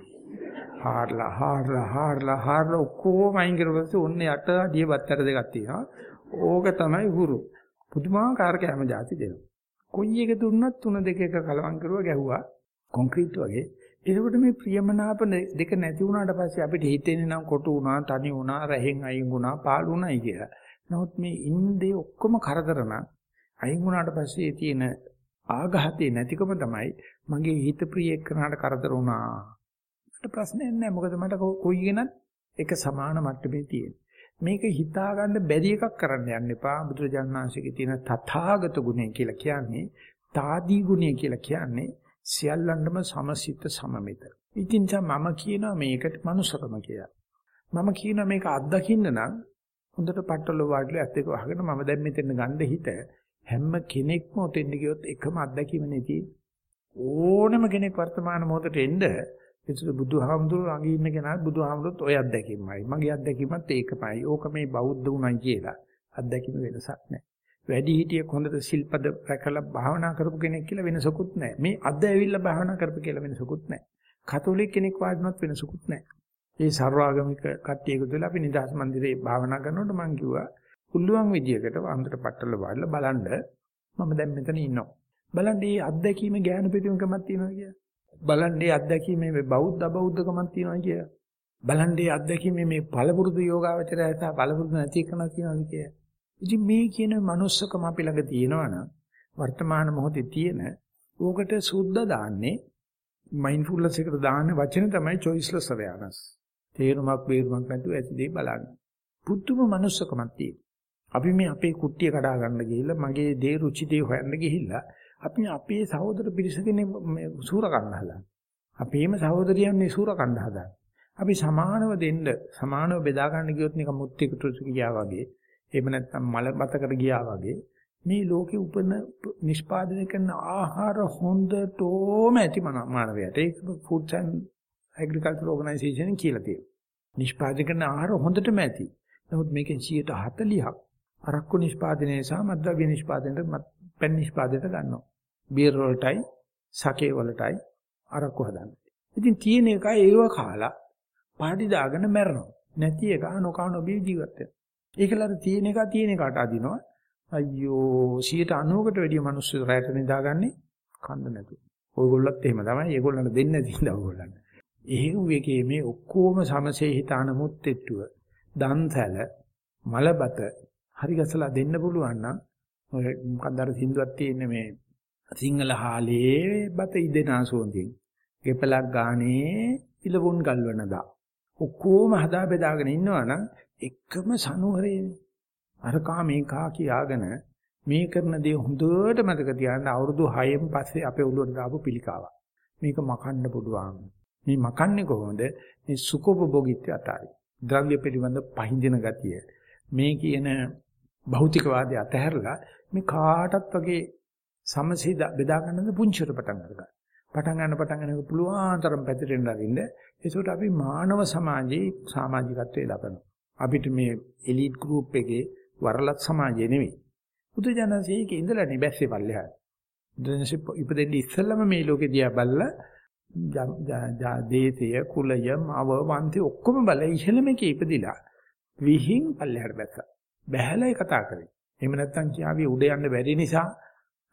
හාරලා හාරලා හාරලා හාරලා ඔක්කොම අයින් කරපස්සේ ඔන්න යට අඩිය බත්තර දෙකක් තියෙනවා ඕක තමයි හුරු පුදුමාකාර කැම જાති දෙනවා කොයි එක දුන්නත් තුන දෙක එක කලවම් කරුවා ගැහුවා කොන්ක්‍රීට් වගේ. ඒකෝට මේ ප්‍රියමනාප දෙක නැති වුණාට පස්සේ අපිට හිතෙන්නේ නම් කොටු වුණා, තනි වුණා, රහෙන් අයින් වුණා, පාළු වුණායි කියලා. නමුත් මේ ඉන්දේ ඔක්කොම කරදර නම් අයින් වුණාට පස්සේ තියෙන ආඝාතේ නැතිකම තමයි මගේ හිත ප්‍රිය එක්කනට කරදර වුණා. මට ප්‍රශ්නයක් නැහැ. මොකද මට කොයි කෙනත් එක සමාන මට්ටමේ තියෙන. මේක හිතා ගන්න බැරි එකක් කරන්න යන්න එපා. බුදුරජාණන් වහන්සේගේ තියෙන තථාගත ගුණය කියලා කියන්නේ තාදී ගුණය කියලා කියන්නේ සියල්ලන්ටම සමසිත සමමිත. ඉතින් මම කියනවා මේකට මනුසකම කියලා. මම කියනවා මේක අත්දකින්න නම් හොඳට පට්ටල වාඩිලා ඇත්ත එක වහගෙන මම දැන් මෙතන ගන්න හිත හැම කෙනෙක්ම ඔතෙන්ද ගියොත් එකම අත්දැකීම නෙති ඕනම කෙනෙක් වර්තමාන මොහොතට එන්න ඒසු බුදුහාමුදුරුවෝ ළඟ ඉන්න කෙනා බුදුහාමුදුරුවෝත් ඔය අත්දැකීමයි. මගේ අත්දැකීමත් ඒකමයි. ඕක මේ බෞද්ධ උණයි කියලා. අත්දැකීම වෙනසක් නැහැ. වැඩි හිටියෙක් හොඳට සිල්පද රැකලා භාවනා කරපු කෙනෙක් කියලා වෙනසකුත් නැහැ. මේ අද ඇවිල්ලා භාවනා කරපු කියලා වෙනසකුත් නැහැ. කතෝලික කෙනෙක් වාඩිනොත් වෙනසකුත් නැහැ. ඒ සර්වාගමික කට්ටිය එකතු වෙලා අපි නිදහස් මන්දිරේ භාවනා කරනකොට මම කිව්වා පුළුවන් විදියකට වන්දට පట్టල වාඩිලා බලන්න මම දැන් මෙතන ඉන්නවා. බලන්න මේ අත්දැකීමේ ඥාන පිටුමකමක් තියෙනවා කියලා. බලන්නේ අත්දැකීමේ මේ බෞද්ධ අබෞද්ධකමක් තියෙනවා කියලා. බලන්නේ අත්දැකීමේ මේ පළපුරුදු යෝගාවචරය සහ පළපුරුදු නැති එකක් තියෙනවා කියලා. ඉතින් මේ කියන manussකම අපි ළඟ තියෙනවනම් වර්තමාන මොහොතේ තියෙන ඕකට සුද්ධ දාන්නේ මයින්ඩ්ෆුල්නස් එකට දාන්න වචන තමයි choiceless awareness. තේරුමක් වේරුමක් නැතුව ඇති දේ බලන්න. පුදුම manussකමක් තියෙනවා. අපි මේ අපේ කුට්ටිය කඩා ගන්න ගිහිල්ලා මගේ දේ රුචි දේ හොයන්න ගිහිල්ලා අපි අපේ සහෝදර පිරිසකනේ සූර කන්න හදන්නේ. අපේම සහෝදරියන්නේ සූර කන්න හදන්නේ. අපි සමානව දෙන්න සමානව බෙදා ගන්න ගියොත් නිකන් මුත්තිකුට ගියා වගේ එහෙම නැත්නම් මල බතකට ගියා වගේ මේ ලෝකේ උපන නිෂ්පාදනය කරන ආහාර හොඳටම ඇති මානවයට ඒක ෆුඩ්ස් ඇන්ඩ් ඇග්‍රිකල්චර් ඕගනයිසේෂන් කියලා තියෙනවා. නිෂ්පාදනය කරන ආහාර හොඳටම ඇති. නමුත් මේකෙන් 40ක් අරක්කු නිෂ්පාදනයේ සහ මද්ද්‍රව්‍ය නිෂ්පාදනයේ පැන් නිෂ්පාදනයට ගන්නවා. බියර් වලටයි, සකේ වලටයි අරක්කු හදන්නේ. ඉතින් තියෙන එක ඒව කාලා පාටි දාගෙන මැරෙනවා. නැති එක නොකා නොබී ජීවත් වෙනවා. ඒකලර තියෙන එක තියෙන එකට අදිනවා. අයියෝ 90කට වැඩිය මිනිස්සු රැට නිදාගන්නේ කන්න නැතුව. ඔයගොල්ලොත් එහෙම තමයි. ඒගොල්ලන්ට දෙන්නේ නැති ඉඳලා ඔයගොල්ලන්ට. එහෙව් එකේ මේ ඔක්කොම සමසේ හිතාන මුත්තේට්ටුව දන්සැල මලබත හරි ගසලා දෙන්න පුළුවන් නම් ඔය මොකක්ද අර සින්දුවක් තියෙන්නේ මේ සිංහල හාලේ බත ඉදෙනා සෝන්දින් ගෙපලක් ගානේ ඉලවුන් ගල්වනදා ඔක්කොම හදා බෙදාගෙන ඉන්නවනම් එකම සනුවරේනේ අර කා මේ කා කියාගෙන මේ කරන දේ හොඳට මතක තියාගන්න අවුරුදු 6න් පස්සේ අපේ ඔළුවට දාපු පිළිකාවක්. මේක මකන්න පුළුවන්. මේ මකන්නේ කොහොමද? මේ සුඛෝපභෝගීත්වය අතාරි ද්‍රව්‍ය පිළිබඳ පහඳින ගතිය. මේ කියන භෞතිකවාදී අතහැරලා මේ කාටත් වගේ සමසේ බෙදා ගන්නද පුංචිට පටන් ගන්නවා. පටන් ගන්න පටන් ගන්නක පුළුවන් තරම් පැතිරෙන්න අරින්න. ඒකට අපි මානව සමාජයේ සමාජිකත්වයේ ලබනවා. අපිට මේ එලීට් ගෲප් එකේ වරලත් සමාජය නෙවෙයි. බුදුජානසී ඒකේ ඉඳලා නිබැස්සේ පල්ලෙහා. බුදුජානසී ඉපදෙන්නේ ඉස්සෙල්ලම මේ ලෝකේ දිහා බැලලා දේශය කුලය මව වන්ති ඔක්කොම බල ඉහළම එකේ ඉපදිලා විහිං පල්ලෙහාට බැස්සා. බැහැලයි කතා කරේ. එහෙම නැත්නම් කියාවි උඩ යන්න බැරි නිසා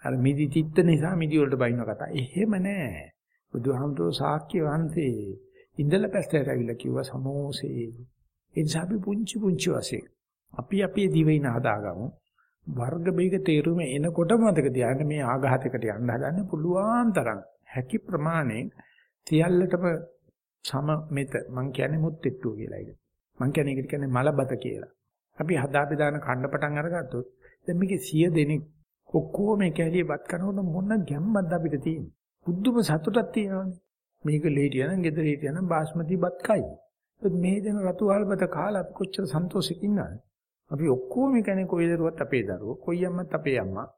අර මිදි තිත්ත නිසා මිදි වලට බයින්න කතා. එහෙම නෑ. බුදුහාමුදුරුවෝ සාක්‍ය වහන්සේ ඉඳලා පැත්තට ඇවිල්ලා කිව්වා සමෝසේ. ඒ නිසා අපි පුංචි පුංචි වශයෙන් අපි අපේ දිවින හදාගමු. වර්ග බේග තේරුම එනකොට මතක තියාගන්න මේ ආඝාතයකට යන්න හදන්න පුළුවන් තරම් හැකි ප්‍රමාණයෙන් සියල්ලටම සම මෙත මං කියන්නේ මුත්තිට්ටුව කියලා ඒක. මං කියන්නේ ඒකට කියන්නේ මලබත කියලා. අපි හදා බෙදාන කන්න පටන් අරගත්තොත් දැන් මේකේ 100 දෙනෙක් ඔක්කොම මේ කැලියපත් කරනකොට මොන ගැම්මක්ද අපිට තියෙන්නේ. බුද්ධම සතුටක් තියෙනවානේ. මේක ලේටිය නම් ගෙදර හිටිය නම් බාස්මති බත් කයි. මේ දෙන රතු වල්පත කාලා අපි කොච්චර සන්තෝෂෙකින් ඉන්නවද? අපි ඔක්කොම කියන්නේ කොයි දරුවත් අපේ දරුවෝ, කොයි අම්මත් අපේ අම්මා.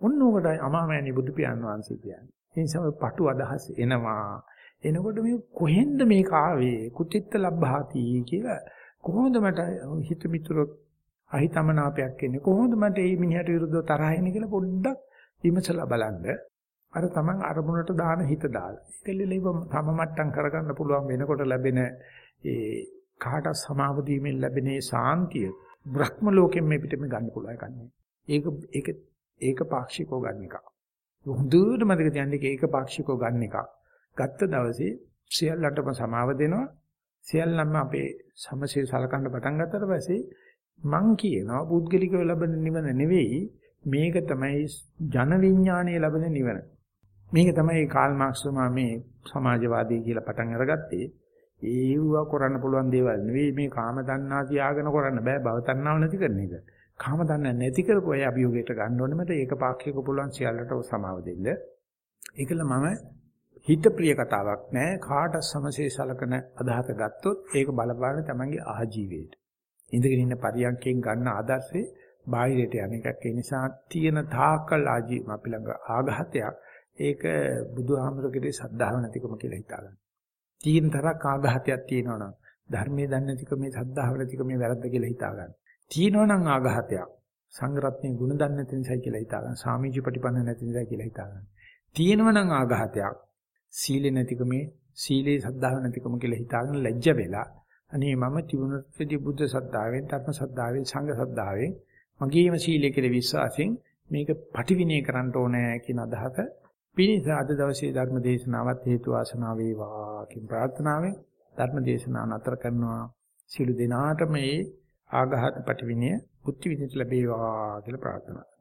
ඔන්න ඕකටයි අමාමෑණි බුදු පියාණන් වහන්සේ කියන්නේ. ඒ නිසා පටු අදහස් එනවා. එනකොට මේ කොහෙන්ද මේක ආවේ? කුචිත්ත ලබ්භාති කියලා කොහොමද මට හිත මිතුරොත් අහිතමනාපයක් එන්නේ? කොහොමද මට මේ මිනිහට විරුද්ධව තරහ එන්නේ කියලා පොඩ්ඩක් විමසලා බලන්න. අර තමන් අරමුණට දාන හිත දාලා. ඒකෙල්ලෙලිව තම මට්ටම් කරගන්න පුළුවන් වෙනකොට ලැබෙන ඒ කාට සමාව දීමෙන් ලැබෙන සාන්තිය බ්‍රහ්ම ලෝකෙන් මේ පිටම ගන්න පුළුවන් එකක් ඒක ඒක ඒක පාක්ෂිකව ගන්න එක. හොඳට මතක තියාගන්න ඒක පාක්ෂිකව ගන්න එක. ගත්ත දවසේ සියල්ලටම සමාව දෙනවා. සියල්ලම අපේ සමසේ සලකන්න පටන් ගත්තට පස්සේ මං කියනවා පුද්ගලිකව ලැබෙන නිවන නෙවෙයි මේක තමයි ජන විඥානයේ ලැබෙන නිවන. මේක තමයි කාල් මාක්ස් මේ සමාජවාදී කියලා පටන් අරගත්තේ. ඒව කරන්න පුළුවන් දේවල් නෙවෙයි මේ කාම තණ්හා තියාගෙන කරන්න බෑ භව තණ්හාව නැති කරන එක. කාම තණ්හා නැති කරපු අය අභියෝගයට ගන්න ඕනේ මට ඒක පාක්ෂික පුළුවන් සියල්ලට සමාව දෙන්න. ඒකල මම හිත ප්‍රිය කතාවක් නෑ කාට සමසේ සලකන අදහස ගත්තොත් ඒක බලපාන තමන්ගේ ආජීවයට. ඉඳගෙන ඉන්න පරියන්කෙන් ගන්න ආදර්ශේ බාහිරයට යන එකක්. ඒ නිසා තියෙන තාකල් ආජීව අපි ළඟ ආඝාතයක් ඒක බුදුහාමරගේ සද්ධාව නැතිකම කියලා හිතාගන්න. තීන තරක් ආඝාතයක් තියෙනවනම් ධර්මයේ දන්නේ නැතිකම මේ සද්ධාව නැතිකම මේ වැරද්ද කියලා හිතාගන්න. තියෙනවනම් ආඝාතයක් සංගරත්නයේ ගුණ දන්නේ නැති නිසායි කියලා හිතාගන්න. සාමීජි ප්‍රතිපන්න නැති නිසායි කියලා හිතාගන්න. තියෙනවනම් ආඝාතයක් සීල නැතිකමේ සීලේ සද්ධාව නැතිකම කියලා හිතාගෙන ලැජ්ජ වෙලා අනේ මම තිබුණටදී බුද්ධ සද්ධාවෙන් ධර්ම සද්ධාවෙන් සංඝ සද්ධාවෙන් මගේම සීලයේ කියලා විශ්වාසයෙන් මේක පටිවිණය කරන්න ඕනේ කියන අදහස පිණිස අද දවසේ ධර්ම දේශනාවත් හේතු ආසනාව වේවා කියන ප්‍රාර්ථනාවෙන් ධර්ම දේශනාව නතර කරනවා. සිළු දිනාටම මේ ආඝාත පටිවිණය බුද්ධ විදිහට ලැබේවා කියලා ප්‍රාර්ථනා.